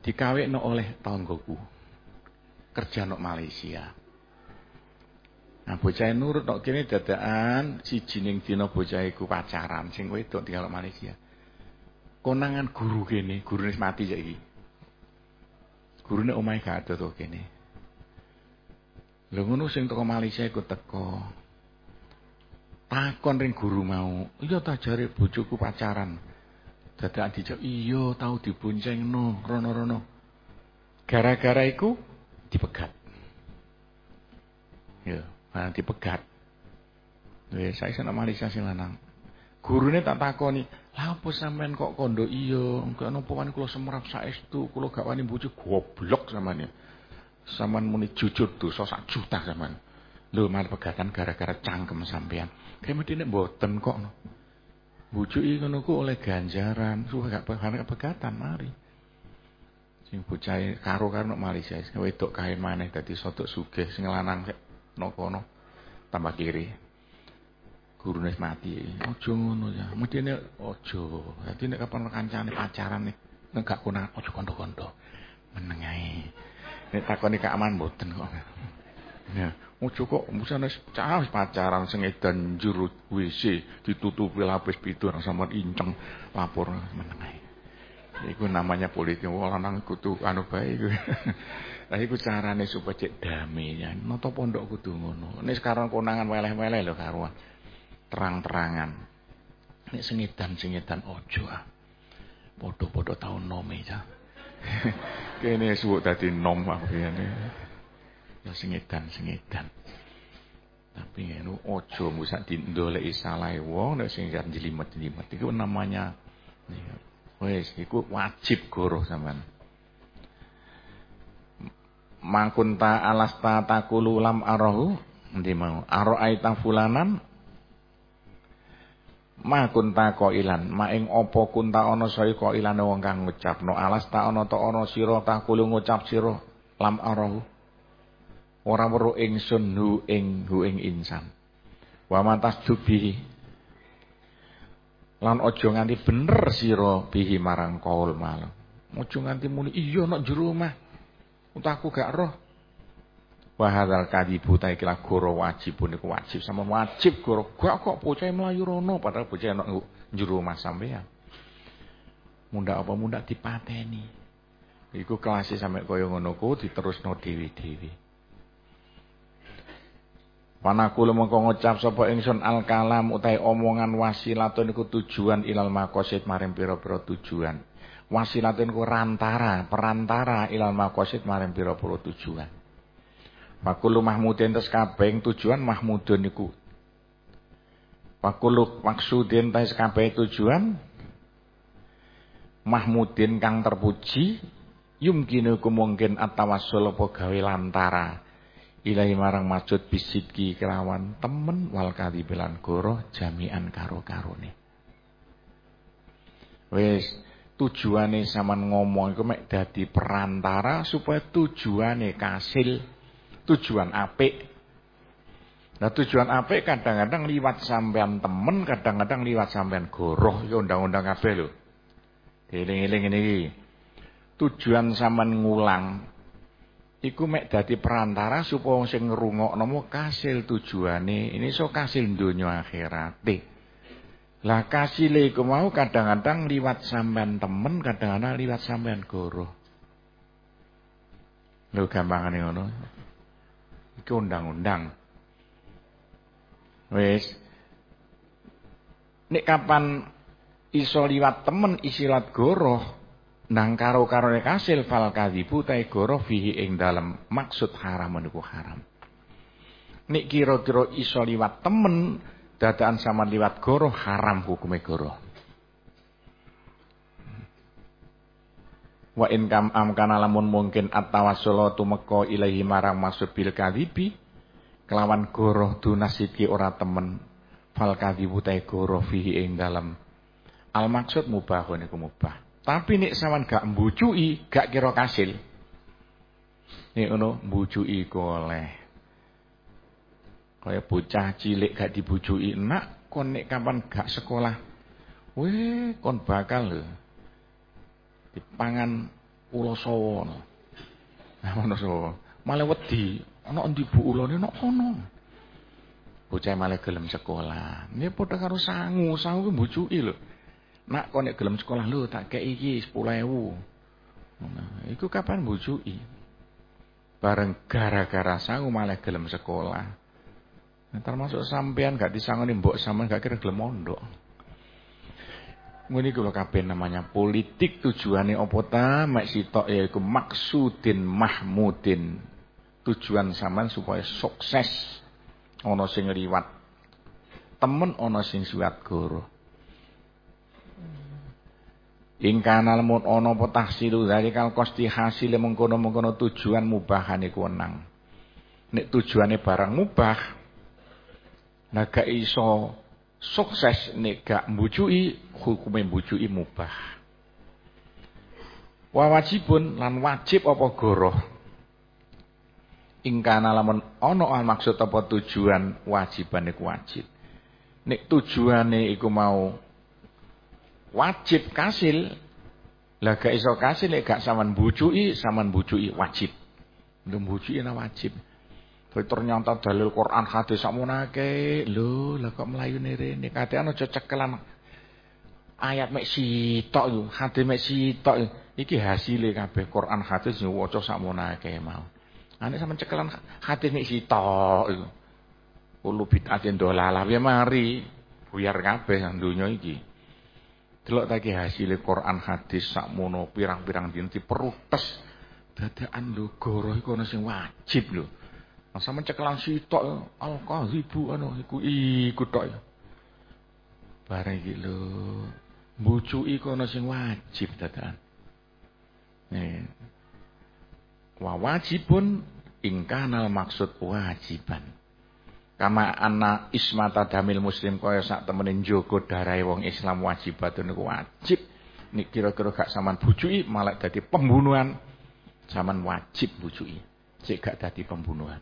Dikawekno oleh tanggoku. Kerja nok Malaysia. Nah bocah nurut nok kene dadakan siji ning dina bocah iku pacaran sing wedok tinggal Malaysia. Konangan guru kene, gurune mati saiki. Gurune omahe gak ada to kene. Lha ngono sing teko Malaysia iku teko. Takon ring guru mau, "Iya ta jare bojoku pacaran." Dadak dijak, "Iya, tau diboncengno rono-rono." Gara-gara iku dipegat. Ya, nah dipegat. Wis saya sana Malaysia sing lanang. Gurune tak takoni, "Lah apa sampean kok kondo iya? Engko napa wani kula semrap saestu, kula gak wani bojo goblok samane." Saman muni jujur dosa sak juta sampean. Lho mal pegatan gara-gara cangkem sampean. Kayak medine mboten kok. Bujuki ngono ku oleh ganjaran, suwe gak pegatan mari. Sing bocah karo karo Malaysia, sing wedok kae maneh dadi sotok sugih, sing lanang no kono tambah kiri. Gurune mati. Aja ngono ya. Medine aja. Dadi nek kapan kancane pacaran nek gak kuna aja kondo-kondo. Meneng ae. Nek takoni Kak Aman mboten kok. Ya, ojo kok musane cah pacaran sing edan juru WC ditutupi lapis pitu nang sampean inceng lapor meneng ae. Iku namanya politik lanang kudu anu bae iku. Lah iku carane supaya cek damai ya. Nata pondok kudu ngono. Nek sekarang konangan weleh-weleh lho karo terang-terangan. Edan-sing edan ojo ah. Padha-padha tau nome ya. Kene suwuk dadi nom aku ini. Ya edan. Tapi ngono aja musak dindoleki salahe wong nek sing jelimet-jelimet iku namanya wis iku wajib goro sampean. Mangkunta alasta takulu lam arahu endi mau aita fulanan Ma kunta ilan, ma ing apa kunta ana sae ilan wong kang ngucapno alas ta ana ta ana sira ta kulo ngucap sira lam arahu. Ora weruh ingsun hu ing hu ing insan. Wa matas jubi. Lan aja nganti bener sira bihi marang kaul mal. Aja nganti muni iya nek jero omah. Utaku gak roh. Wa hadzal kadibu ta ikilah goro wajib niku wajib sama wajib goro. Gak kok bocah melayu rono padahal bocah enak njero omah sampean. Munda apa munda dipateni. Iku kelas sampe kaya ngono ku diterusno dewi-dewi. Panakul mengko ngucap sapa ingsun al kalam utai omongan wasilatun iku tujuan ilal makosid maring pira-pira tujuan. Wasilatun iku rantara, perantara ilal makosid maring pira-pira tujuan. Pakulu mahmudin tes kabeh tujuan mahmudun niku. Pakulu maksudin tes kabeh tujuan mahmudin kang terpuji yumkinu mungkin atawassul apa gawe lantara ilahi marang maksud bisidki kelawan temen wal kadibilan goro jami'an karo-karone. Wis tujuane sampean ngomong iku mek dadi perantara supaya tujuane kasil tujuan apik. Nah tujuan apik kadang-kadang liwat sampean temen, kadang-kadang liwat sampean goroh. Iki undang-undang kabeh lho. Dieling-eling ini. Tujuan sampean ngulang iku mek dadi perantara supaya sing ngrungokno kasil tujuane ini so kasil donya akhirate. Lah kasile iku mau kadang-kadang liwat sampean temen, kadang-kadang liwat sampean goroh. Lho gampangane ngono. Iki undang-undang. Wis. Nek kapan iso liwat temen isilat goroh nang karo-karone kasil fal kadzibu ta goroh fihi ing dalem maksud haram niku haram. Nek kira-kira iso liwat temen dadaan sama liwat goroh haram hukume goroh. Wa in kam amkana lamun mungkin at-tawassulu tumeka ilahi marang maksud bil kadhibi kelawan goroh dunasiki ora temen. Fal kadhibu ta goroh fihi ing dalem. Al maksud mubah niku mubah. Tapi nek sawan gak mbucuki gak kira kasil. Nek ngono mbucuki oleh. Kaya bocah cilik gak dibujuki nak kon nek kapan gak sekolah weh kon bakal. lho dipangan ulo sawa. Nah ngono sawa. Malah wedi, ana endi bu ulone nek kono. Bocah malah gelem sekolah. Ini padha karo sangu, sangu ku lho. Nak kok nek gelem sekolah lho tak kei iki 10.000. Nah, iku kapan mbujuki? Bareng gara-gara sangu malah gelem sekolah. Nah, termasuk sampean gak disangoni mbok sampean gak kira gelem mondok. Ngene kula kabeh namanya politik tujuane apa ta? Mek sitok yaiku maksudin mahmudin. Tujuan sampean supaya sukses. Ana sing liwat temen ana sing siwat goro. Ingkana lamun ana apa tahsilu zalikal qasti hasile mengkono-mengkono tujuan mubahane kuwenang. Nek tujuane barang mubah, gak iso sukses gak mbujuki hukume mbujuki mubah. Wa wajibun lan wajib apa goroh. Ingkana lamun ana maksud apa tujuan wajiban iku wajib. Nek tujuane iku mau wajib kasil lah gak iso kasil nek gak saman bujuki saman bujuki wajib ndem bujuki ana wajib Tapi ternyata dalil Quran hadis sakmono akeh lho lah kok melayu rene? Kate ana cekelan. Ayat mek sitok yo hadis mek sitok iki hasile kabeh Quran hadis waca sakmono akeh mau. Ane sampean cekelan hadis mek sitok iku. Ulu bid'atin dolalah ya mari buyar kabeh donya iki. Delok ta hasil Quran hadis sakmono pirang-pirang dinti perutes dadakan lho goro iku ana sing wajib lho. Masa menceklang sitok al-kadhibu anu iku iku tok. Bareng iki lho mbucuki kono sing wajib dadakan. Nih. Wa wajibun ingkanal maksud wajiban. Kama anna ismata damil muslim kaya sak temene njogo darahe wong Islam wajibatun niku wajib. Nek kira-kira gak sampean bujuki malah dadi pembunuhan. Sampean wajib bujuki. Cek gak dadi pembunuhan.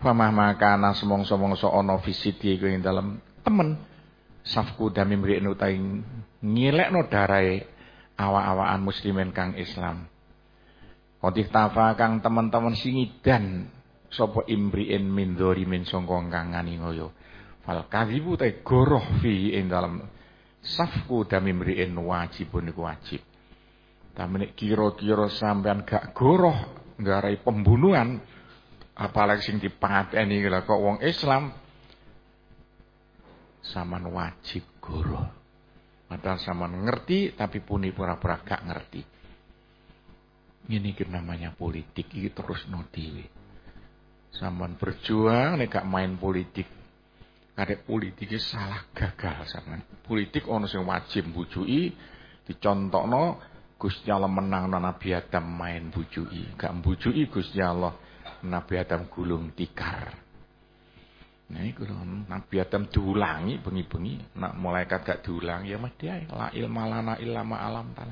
Famah makana semongso-mongso ana visiti iku ing dalem temen. Safku dami mriyen utahe ngilekno darahe awa-awaan muslimin kang Islam. Kodik tafa kang teman-teman singidan sapa imriin min dzalimin sangka kang ngani ngoyo. Fal kadhibu ta goroh fi ing dalam safku dami mriin wajibun iku wajib. Tamene kira-kira sampean gak goroh nggarai pembunuhan apalagi sing dipateni kok wong Islam saman wajib goroh padahal saman ngerti tapi puni pura-pura gak ngerti ini namanya politik iki terus no dhewe Saman berjuang nek gak main politik. Kadek politiknya salah gagal sampean. Politik ono sing wajib bujuki dicontokno Gusti Allah menang Nabi Adam main bujuki. Gak bujuki Gusti Allah Nabi Adam gulung tikar. Nah iku Nabi Adam diulangi bengi-bengi, nak malaikat gak diulangi ya mesti ae la ilma lana illa ma alam tal.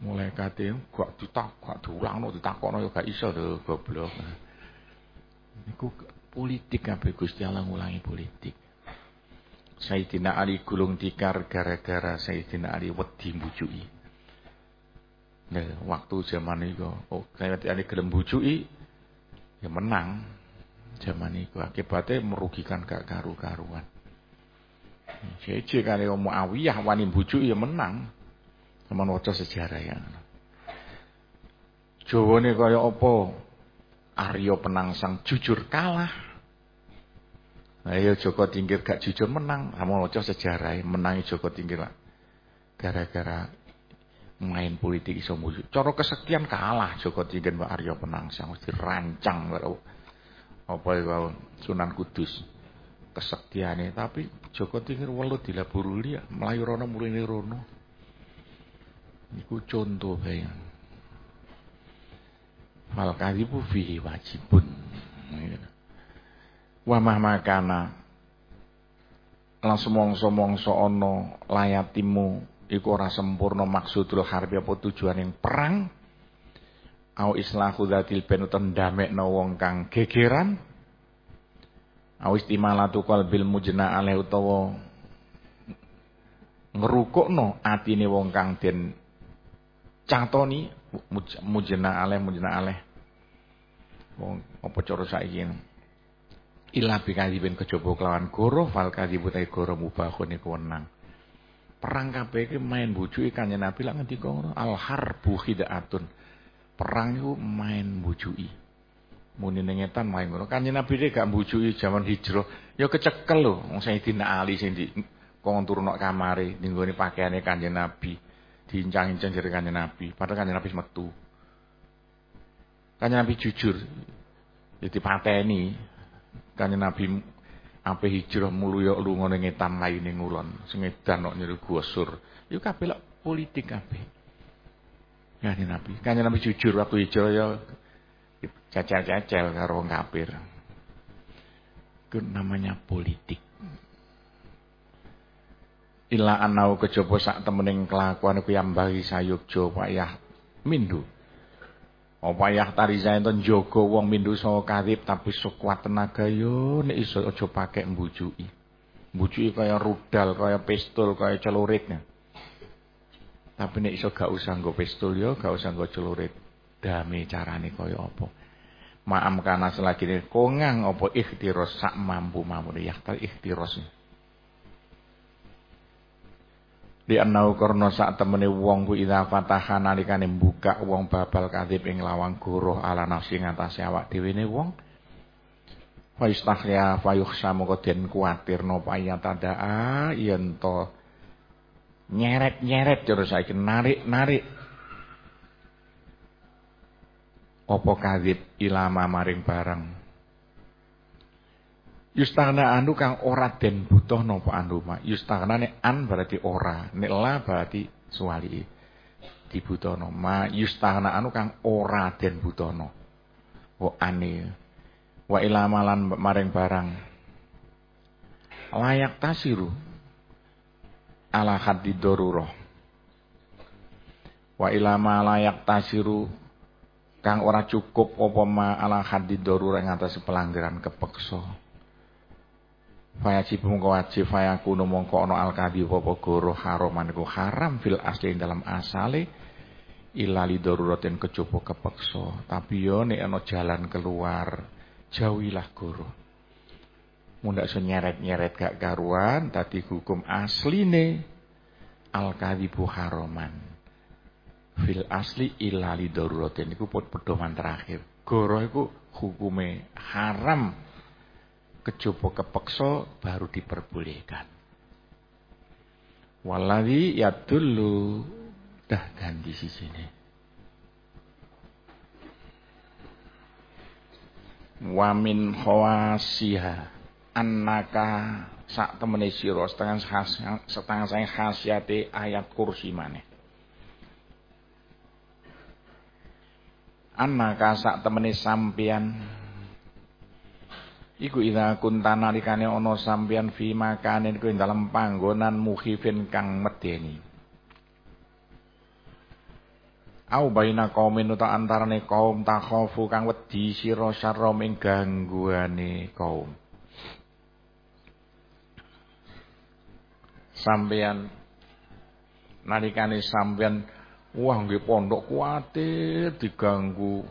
Malaikat e gak ditak gak diulangno ditakokno ya gak iso to goblok. Iku politik kabeh Gusti Allah ngulangi politik. Sayyidina Ali gulung tikar gara-gara Sayyidina Ali wedi mbujuki. Nah, waktu zaman itu, oh Sayyidina Ali gelem mbujuki ya menang. Zaman itu akibatnya merugikan gak karu-karuan. Jeje kali Muawiyah wani mbujuki ya menang. Sama waca sejarah ya. Jawane kaya apa? Aryo penangsang jujur kalah. Ayo Joko Tingkir gak jujur menang. Kamu ojo sejarah menangi Joko Tingkir lah. Gara-gara main politik iso musuh. Coro kesekian kalah Joko Tingkir Mbak Aryo penangsang. Mesti rancang. Apa itu Sunan Kudus. Kesektiannya. Tapi Joko Tingkir walau dilaburu liya. Melayu rono mulai rono. Iku contoh bayang. Mal kadhibu fihi wajibun. Wa mah makana lan semongso-mongso ana layatimu iku ora sempurna maksudul harbi apa tujuan yang perang. Au islahu dzatil ben tendamekno wong kang gegeran. Au istimalatu qalbil mujna alih utawa ngerukukno atine wong kang den catoni mujna aleh mujna aleh wong apa cara saiki? Ila bi kadhiben kejaba kelawan goro fal kadhibu ta goro mubahun iku wenang perang kabeh iki main bujuki kanjeng Nabi lak ngendika ngono al harbu khidaatun perang iku main bujuki muni ning etan main ngono kanjeng Nabi iki gak bujuki jaman hijrah ya kecekel lho wong Sayyidina Ali sing di kong turun kamare ning gone pakaiane Nabi diincang-incang dari kanjeng Nabi. Padahal kanjeng Nabi metu. Kanjeng Nabi jujur. Jadi pateni. Kanjeng Nabi ape hijrah mulu ya lunga ning etan laine ngulon. Sing edan kok niru gua sur. Iku kabeh lek politik kabeh. Kanjeng Nabi, kanjeng Nabi jujur waktu hijrah ya cacel-cacel karo wong kafir. Itu namanya politik. Ila anau kejaba sak temening kelakuan ku yambahi sayukjo payah mindu. Apa yah tariza enten jaga wong mindu saha kadhip tapi sekuat tenaga yo nek iso aja pakai mbujuki. Mbujuki kaya rudal, kaya pistol, kaya celurit. Tapi nek iso gak usah nggo pistol yo, gak usah nggo celurit. Dame carane kaya apa? Ma'am kana selagi kongang apa ikhtiros sak mampu-mampu ya ta ikhtiros. Di anau karena sak temene wong ku idza fataha nalikane buka wong babal kadhib ing lawang goroh ala nafsi ngatasi awak dhewe ne wong. Fa istahya fa yukhsha moko den kuwatir napa ayatadaa yen to nyeret-nyeret terus saiki narik-narik apa kadhib ilama maring barang Yustagna anu kang ora den butuh napa anu mak. Yustagna nek an berarti ora, nek la berarti suwali. Dibutono. Ma yustagna anu kang ora den butono. Wa ane. Wa ilamalan maring barang. Layak tasiru ala haddi. Wa ilama layak tasiru kang ora cukup apa ma ala haddi darurah atas pelanggaran kepeksa. Fayajib mongko wajib fayakunu mongko ana al-kadhi apa goro haraman iku haram fil asli dalam asale ilali daruratin kejaba kepeksa. Tapi yo nek jalan keluar jauhilah goro. Mundak iso nyeret-nyeret gak karuan dadi hukum asline al-kadhibu haraman. Fil asli ilali daruratin iku pedoman terakhir. Goro iku hukume haram kecoba kepeksa baru diperbolehkan. Wallahi dulu dah ganti sini. Wamin khawasiha annaka sak temene sira setengah setengah saya khasiate ayat kursi maneh. Annaka sak temene sampeyan Iku idza kunta nalikane ana sampeyan fi makanin kuwi dalam panggonan mukhifin kang medeni. Au baina qaumin uta antarane kaum takhafu kang wedi sira sarra ing gangguane kaum. Sampeyan nalikane sampeyan wah nggih pondok kuatir diganggu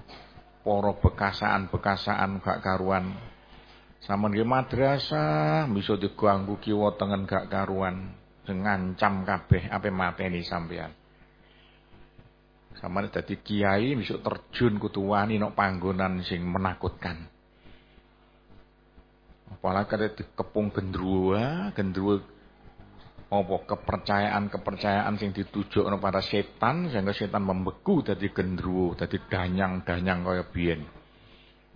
para bekasaan-bekasaan gak karuan Saman nggih madrasah bisa diganggu kiwa tengen gak karuan, ngancam kabeh ape mateni sampean. Samane dadi kiai bisa terjun kudu wani nok panggonan sing menakutkan. Apalagi kate dikepung gendruwo, gendruwo apa kepercayaan-kepercayaan sing ditujukno para setan sehingga setan membeku dadi gendruwo, dadi danyang-danyang kaya biyen.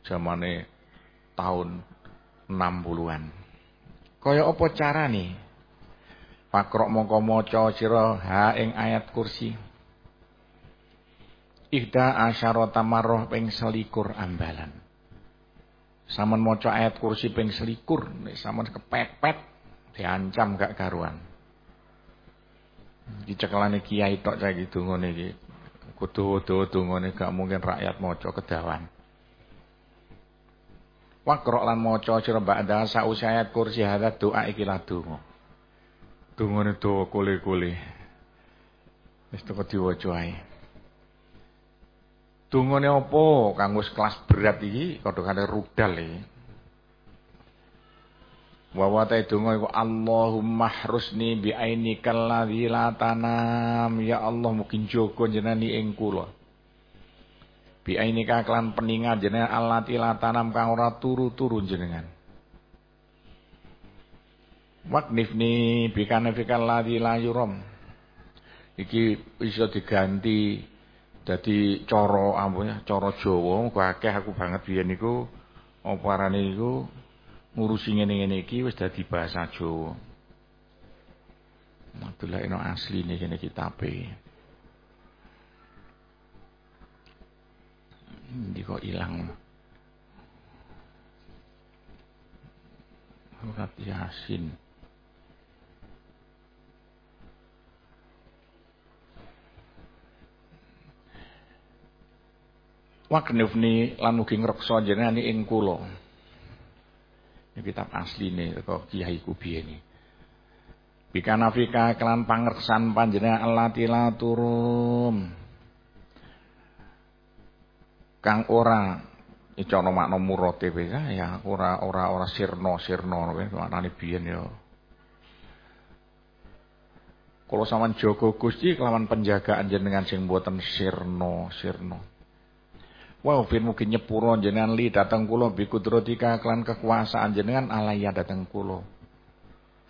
Zamane tahun 60-an. Kaya apa carane? Pakrok mongko maca sira ha ing ayat kursi. Ihda asyarata marrah ping selikur ambalan. Saman maca ayat kursi ping selikur, nek saman kepepet diancam gak karuan. Dicekelane kiai tok saiki dungane iki. Kudu-kudu dungane gak mungkin rakyat maca kedawan. Wakrok lan maca sira ba'da sausi ayat kursi hadat doa iki lah donga. Dungane dawa kule-kule. Wis teko diwaca ae. Dungane apa kanggo kelas berat iki kadang rudal iki. Wa wa ta donga iku Allahumma hrusni bi ainikal ladzi la tanam ya Allah mungkin jogo jenani ing kula. Bi ainika klan peningat jenengan allati tanam kang ora turu-turu jenengan. Waknifni bikane fikal ladzi la yuram. Iki bisa diganti dadi cara ampun cara Jawa muga aku banget biyen niku apa arane iku ngurusi ngene-ngene iki wis dadi bahasa Jawa. Abdullah ino asli nih kene kitabe. Ini kok hilang. Surat Yasin. Waknifni lan ugi ngreksa jenengan ing kula. Ini kitab asline kok Kiai Kubiyen Bika nafika kelan pangersan panjenengan Allah turum. Kang ora icono makna murate ya ora ora ora sirna sirna maknane biyen ya. Kalau sampean jaga Gusti kelawan penjagaan jenengan sing mboten sirna. Wa fin mungkin nyepuro jenengan li datang kula bi kudratika kelan kekuasaan jenengan alaya datang kula.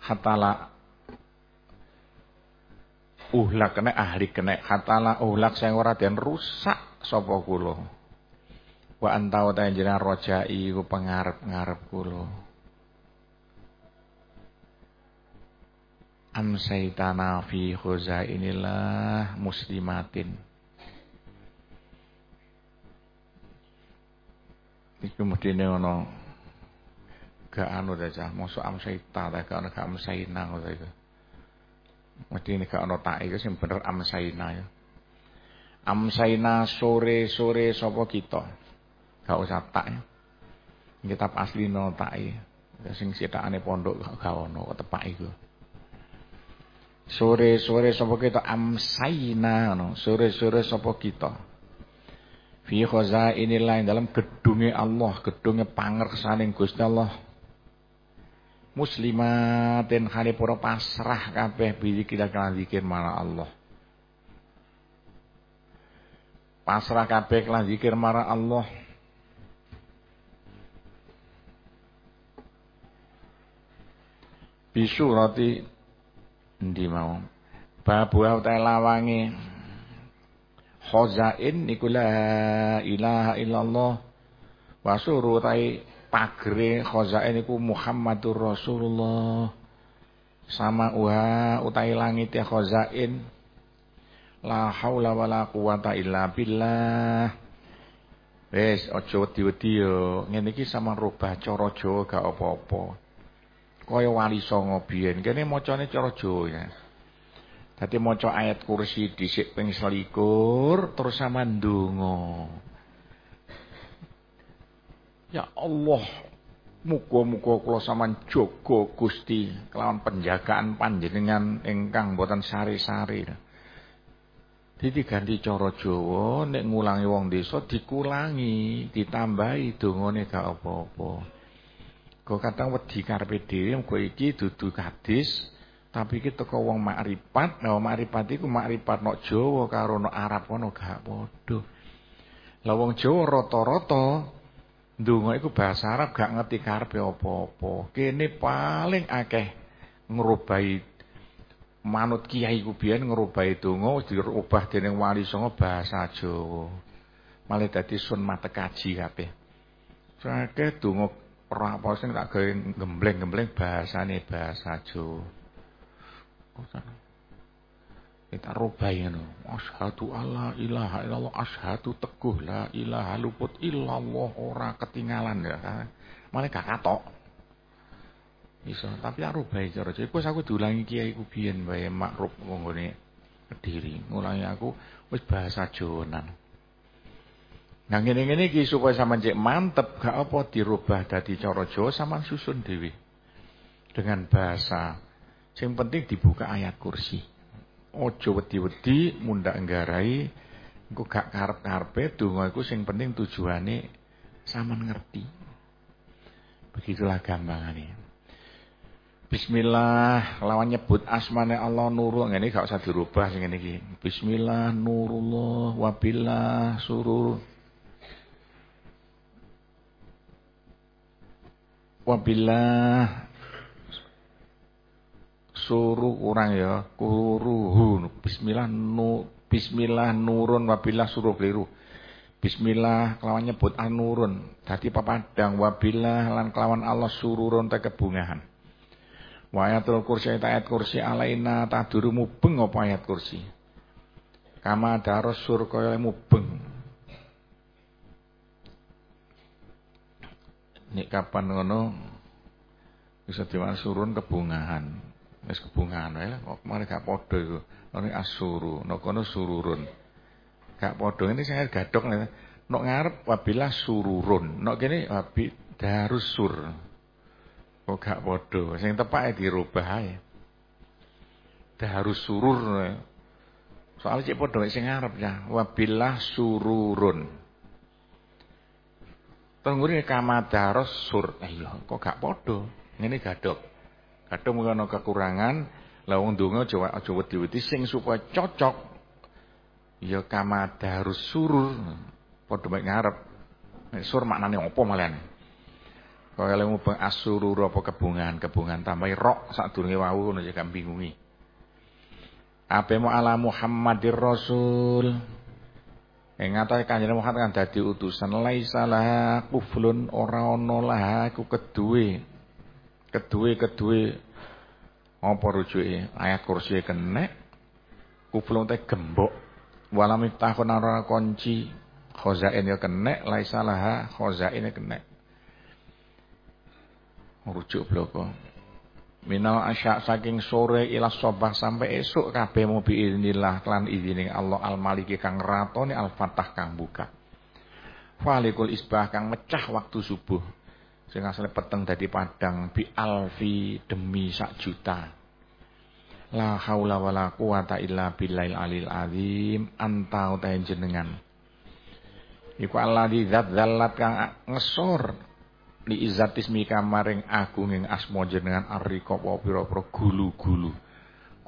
Hatala uhlak kena ahli kena hatala uhlak sing ora den rusak sapa kula. Wa antau ta jenengan rojai ku pengarep-ngarep kula. Amsaitana fi khuzainillah muslimatin Iku medine ana gak anu ta mosok amsaita ta gak ana gak amsaina ngono iku. Medine gak ana tak iku sing bener amsaina ya. Amsaina sore-sore sapa kita. Gak usah tak ya. Kitab asli no tak ya. Sing sitakane pondok gak ono kok tepak iku. Sore-sore sapa kita amsaina ngono. Sore-sore sapa kita fi khazainillah dalam gedungnya Allah, gedungnya pangersaning Gusti Allah. Muslimatin hale para pasrah kabeh bili kita kelan zikir Allah. Pasrah kabeh kelan zikir Allah. Bisu roti endi mau. Babu ta lawange Khozain niku la ilaha illallah. Wasuru tai pagre khozain niku Muhammadur Rasulullah. Sama uha utai langit ya khozain. La haula wala quwata illa billah. Wes aja wedi-wedi yo. Ngene iki sama rubah cara Jawa gak apa-apa. Kaya wali songo biyen kene macane cara Jawa ya. Dadi maca ayat kursi dhisik ping 21 terus sama ndonga. Ya Allah, muga-muga kula sampean jaga Gusti kelawan penjagaan panjenengan ingkang boten sari-sari. Dadi ganti cara Jawa nek ngulangi wong desa dikulangi, ditambahi dongane gak apa-apa. Kok kadang wedi karepe dhewe muga iki dudu hadis tapi kita teko wong makrifat, nah makrifat iku makrifat nok Jawa karo nok Arab ngono gak padha. Lah wong Jawa rata-rata ndonga iku bahasa Arab gak ngerti karepe apa-apa. Kene paling akeh ngrubahi manut kiai ku biyen ngrubahi donga dirubah dening wali songo bahasa Jawa. Malah dadi sun mate kaji kabeh. Sakeh donga ora apa tak gawe gembleng-gembleng bahasane bahasa Jawa. Kita robai ngono. Asyhadu alla ilaha illallah, asyhadu teguh la ilaha luput illallah ora ketinggalan ya. Malah gak katok. Bisa, tapi aku robai cara Jawa. Wis aku diulangi kiai ku biyen wae makruf nggone Kediri. Ngulangi aku wis bahasa Jawanan. Nah ngene-ngene iki supaya sampean cek mantep gak apa dirubah dadi cara Jawa sampean susun dhewe. Dengan bahasa Sing penting dibuka ayat kursi. Ojo wedi-wedi mundak nggarai engko gak karep-karepe donga iku sing penting tujuane sampean ngerti. Begitulah gampangane. Bismillah lawan nyebut asmane Allah nurul ngene gak usah dirubah sing ngene iki. Bismillah nurullah wabillah surur wabillah suruh kurang ya kuruhu. Bismillah nu bismillah nurun wabillah suruh keliru. Bismillah kelawan nyebut anurun dadi papadang wabillah lan kelawan Allah sururun te kebungahan. Wa ayatul kursi ayat kursi alaina taduru mubeng apa ayat kursi. Kama daros sur kaya mubeng. Nek kapan ngono bisa surun kebungahan. Wis kebungahan wae kok mari gak padha iku. Nek asuru, nek sururun. Gak padha ini saya gadok nek ngarep wabila sururun. Nek kene wabi darus sur. Kok gak padha. Sing tepake dirubah ae. Darus surur. Soalnya cek padha sing ngarep ya. Wabilah sururun. Tengguri kamadaros sur. Eh iya, kok gak padha. Ngene gadok. Kadang mung ana kekurangan, wong donga aja aja wedi-wedi sing supaya cocok. Ya kamadarus surur. Padha mek ngarep. Sur maknane apa malen? Kaya lemu bang asurur apa kebungan, kebungan tambahi rok sadurunge wau ngono ya bingungi. Apa mu ala Muhammadir Rasul. Ing ngatahe Kanjeng Muhammad kan dadi utusan laisalah kuflun ora ana lah aku keduwe. Keduwe-keduwe apa rujuke? Ayat kursi kene kuflun teh gembok. Walam tahun ora kunci. Khozain ya kene laisalah khozain ya kene rujuk bloko minal asya saking sore ila sobah sampai esuk kabeh mau biiznillah klan izining Allah al maliki kang ratone al fatah kang buka. Falikul isbah kang mecah waktu subuh. Sing asale peteng dadi padang bi alfi demi sak juta. La haula wala quwata illa billail alil azim. Anta utahe jenengan. Iku Allah di zat zallat kang ngesor li izatis mika maring agunging asma jenengan arika apa pira-pira gulu-gulu.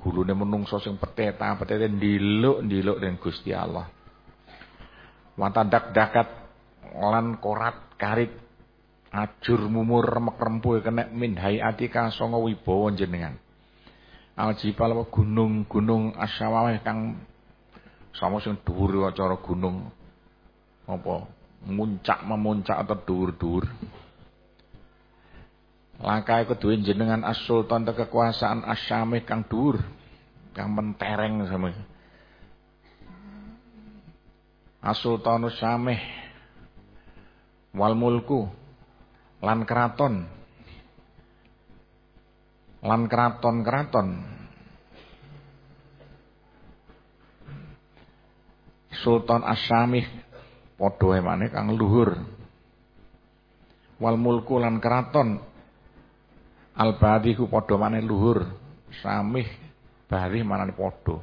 Gulune menungso sing peteta, petete ndiluk-ndiluk dengan Gusti Allah. Watadak dakat lan korat karit ajur mumur remek rempuh kena min atika songo wibawa jenengan. Aljibal gunung-gunung asyawaweh kang sama sing dhuwur cara gunung apa muncak memuncak atau dhuwur-dhuwur. Langkai kedua jenengan as-sultan te kekuasaan asyamih kang dur, kang mentereng sama. As-sultanu syamih wal mulku lan keraton. Lan keraton-keraton. Sultan Asyamih padha emane kang luhur. Wal mulku lan keraton Al badi ku padha maneh luhur, samih bari manane padha.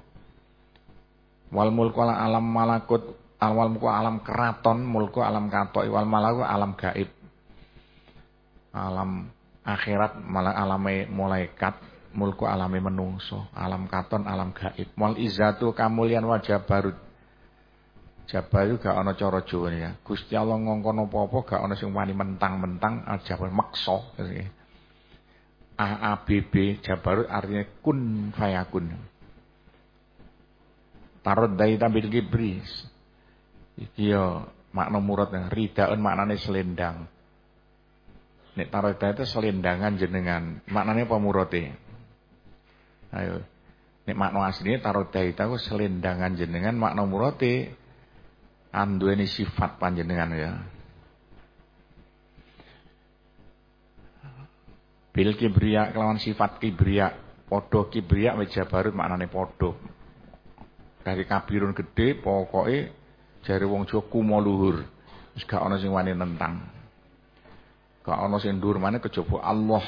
Wal mulku alam malakut, wal mulku alam keraton, mulku alam katok, wal malaku alam gaib. Alam akhirat malah alame malaikat, mulku alame menungso, alam katon, alam gaib. Wal izatu kamulian wajah barut. Jabar gak ana cara Jawa ya. Gusti Allah ngongkon apa-apa gak ana sing wani mentang-mentang aja maksa. AABB Jabarut artinya kun fayakun. Tarot dai tampil kibris. Iki yo makna murad ridaun maknane selendang. Nek tarot itu selendangan jenengan. Maknanya apa murate? Ayo. Nek makna asline tarot itu selendangan jenengan makna murate anduweni sifat panjenengan ya. Bil kibria kelawan sifat kibria. Podo kibria meja baru maknane podo. Dari kabirun gede pokoknya jari wong Jawa kumo luhur. Wis gak ana sing wani nentang. Gak ana sing dhuwur maneh kejaba Allah.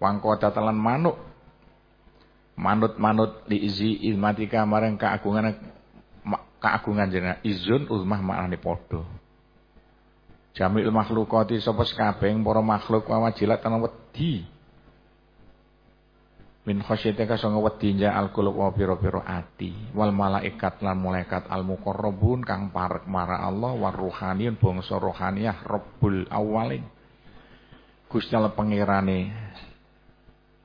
Wangko datalan manuk manut-manut diizi ilmatika marang keagungan keagungan jenengan izun uzmah maknane padha. Jamil makhlukati sapa sekabeng para makhluk wa wajilat ana wedi. Min khasyatika sanga wedi ja alqulub wa pira-pira ati. Wal malaikat lan malaikat al muqarrabun kang parek mara Allah war ruhaniyun bangsa rohaniyah Rabbul awalin. Gusti Allah pangerane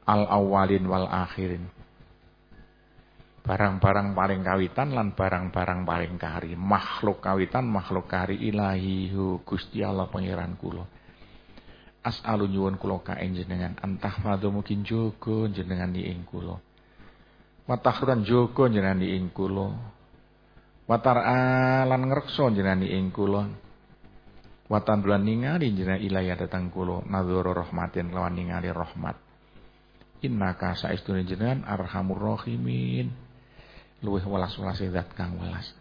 al awalin wal akhirin barang-barang paling kawitan lan barang-barang paling kari makhluk kawitan makhluk kari ilahi Gusti Allah pangeran kula as'alu nyuwun kula ka jenengan antah fadu mungkin jogo jenengan di ing kula. Wa tahran jogo jenengan di ing kula. Wa alan ngrekso jenengan di ing kula. Wa tandulan ningali jenengan ilaya datang kula. Nadzura rahmatin lawan ningali rahmat. Innaka saestune jenengan arhamur rahimin. Luweh welas-welase zat kang welas.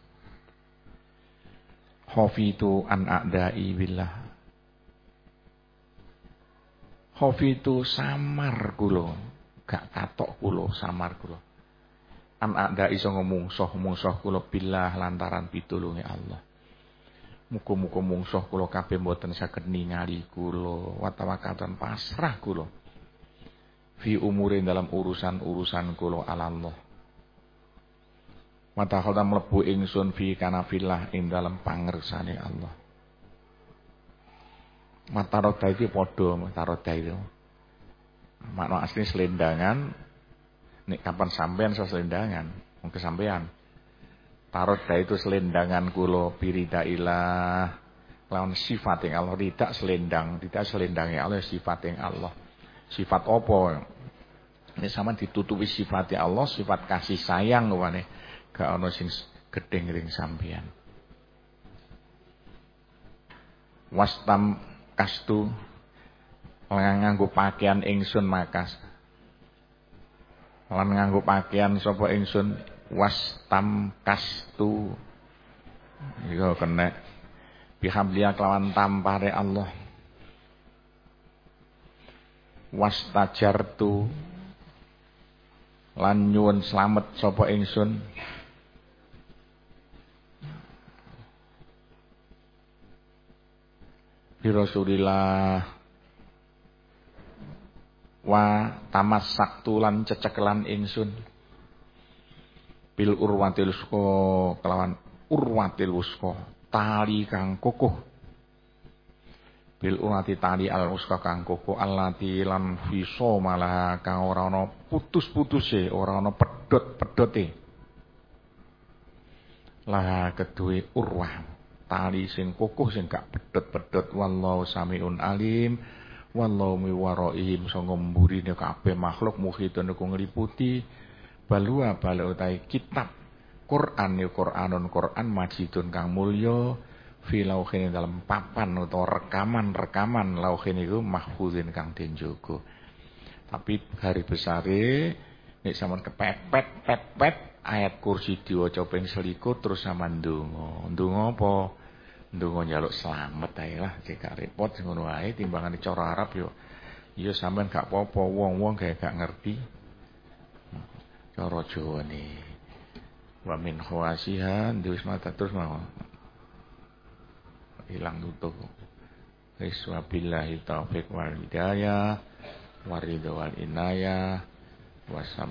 Khafitu an a'dai billah Khofitu samar kula, gak katok kula samar kula. An ada iso ngomungsoh mungsoh kula billah lantaran pitulunge Allah. Muga-muga mungsoh kula kabeh mboten saged ningali kula, wa tawakkatan pasrah kula. Fi umurin dalam urusan-urusan ala Allah. Mata mlebu ingsun fi kanafillah ing dalam pangersane Allah. Mataroda itu podo Mataroda itu. Makna asli selendangan. Nek kapan sampean selendangan. Mungkin sampean. Taroda itu selendangan kulo pirida ilah. Lawan sifat yang Allah. Tidak selendang. Tidak selendang yang Allah. Sifat yang Allah. Sifat opo. Ini sama ditutupi sifat Allah. Sifat kasih sayang. Gak ada sing gedeng ring sampean. Wastam kastu lan nganggo pakaian ingsun makas lan nganggo pakaian sapa ingsun? Was tam kastu. Iku kena. Bihamdiya kelawan tampare Allah. Was tajartu lan nyuwun slamet sapa ingsun Rasulillah. Wa tamassaktu lan cecekelan ingsun. Bil urwatil wusko kelawan urwatil wusko tali kang kukuh. Bil urwati tali al wusko kang kukuh. Allati lan fiso malah kang ora ana putus-putuse ora ana pedhot-pedhote. Lah keduwe urwah tali sing kukuh sing gak pedhot-pedhot wallahu samiun alim. Wallahu mi waraihim sanga mburine kabeh makhluk muhitun ku ngliputi balua bala utai kitab. Quran ya Quranun Quran majidun kang mulya fi lauhin dalam papan utawa rekaman-rekaman. Lauhin iku mahfuzin kang denjogo tapi hari besare nek sampean kepepet pepet ayat kursi diwaca ping selikur terus sama ndonga. Ndonga apa? Ndonga njaluk slamet ae lah, cek gak repot ngono wae timbangane cara Arab yo. Ya sampean gak apa-apa wong-wong kayak gak ngerti. Cara Jawa nih. Wa min khawasiha ndus mata terus mau. Hilang tutup. Wis wabillahi taufik wal hidayah waridho wal inayah wasam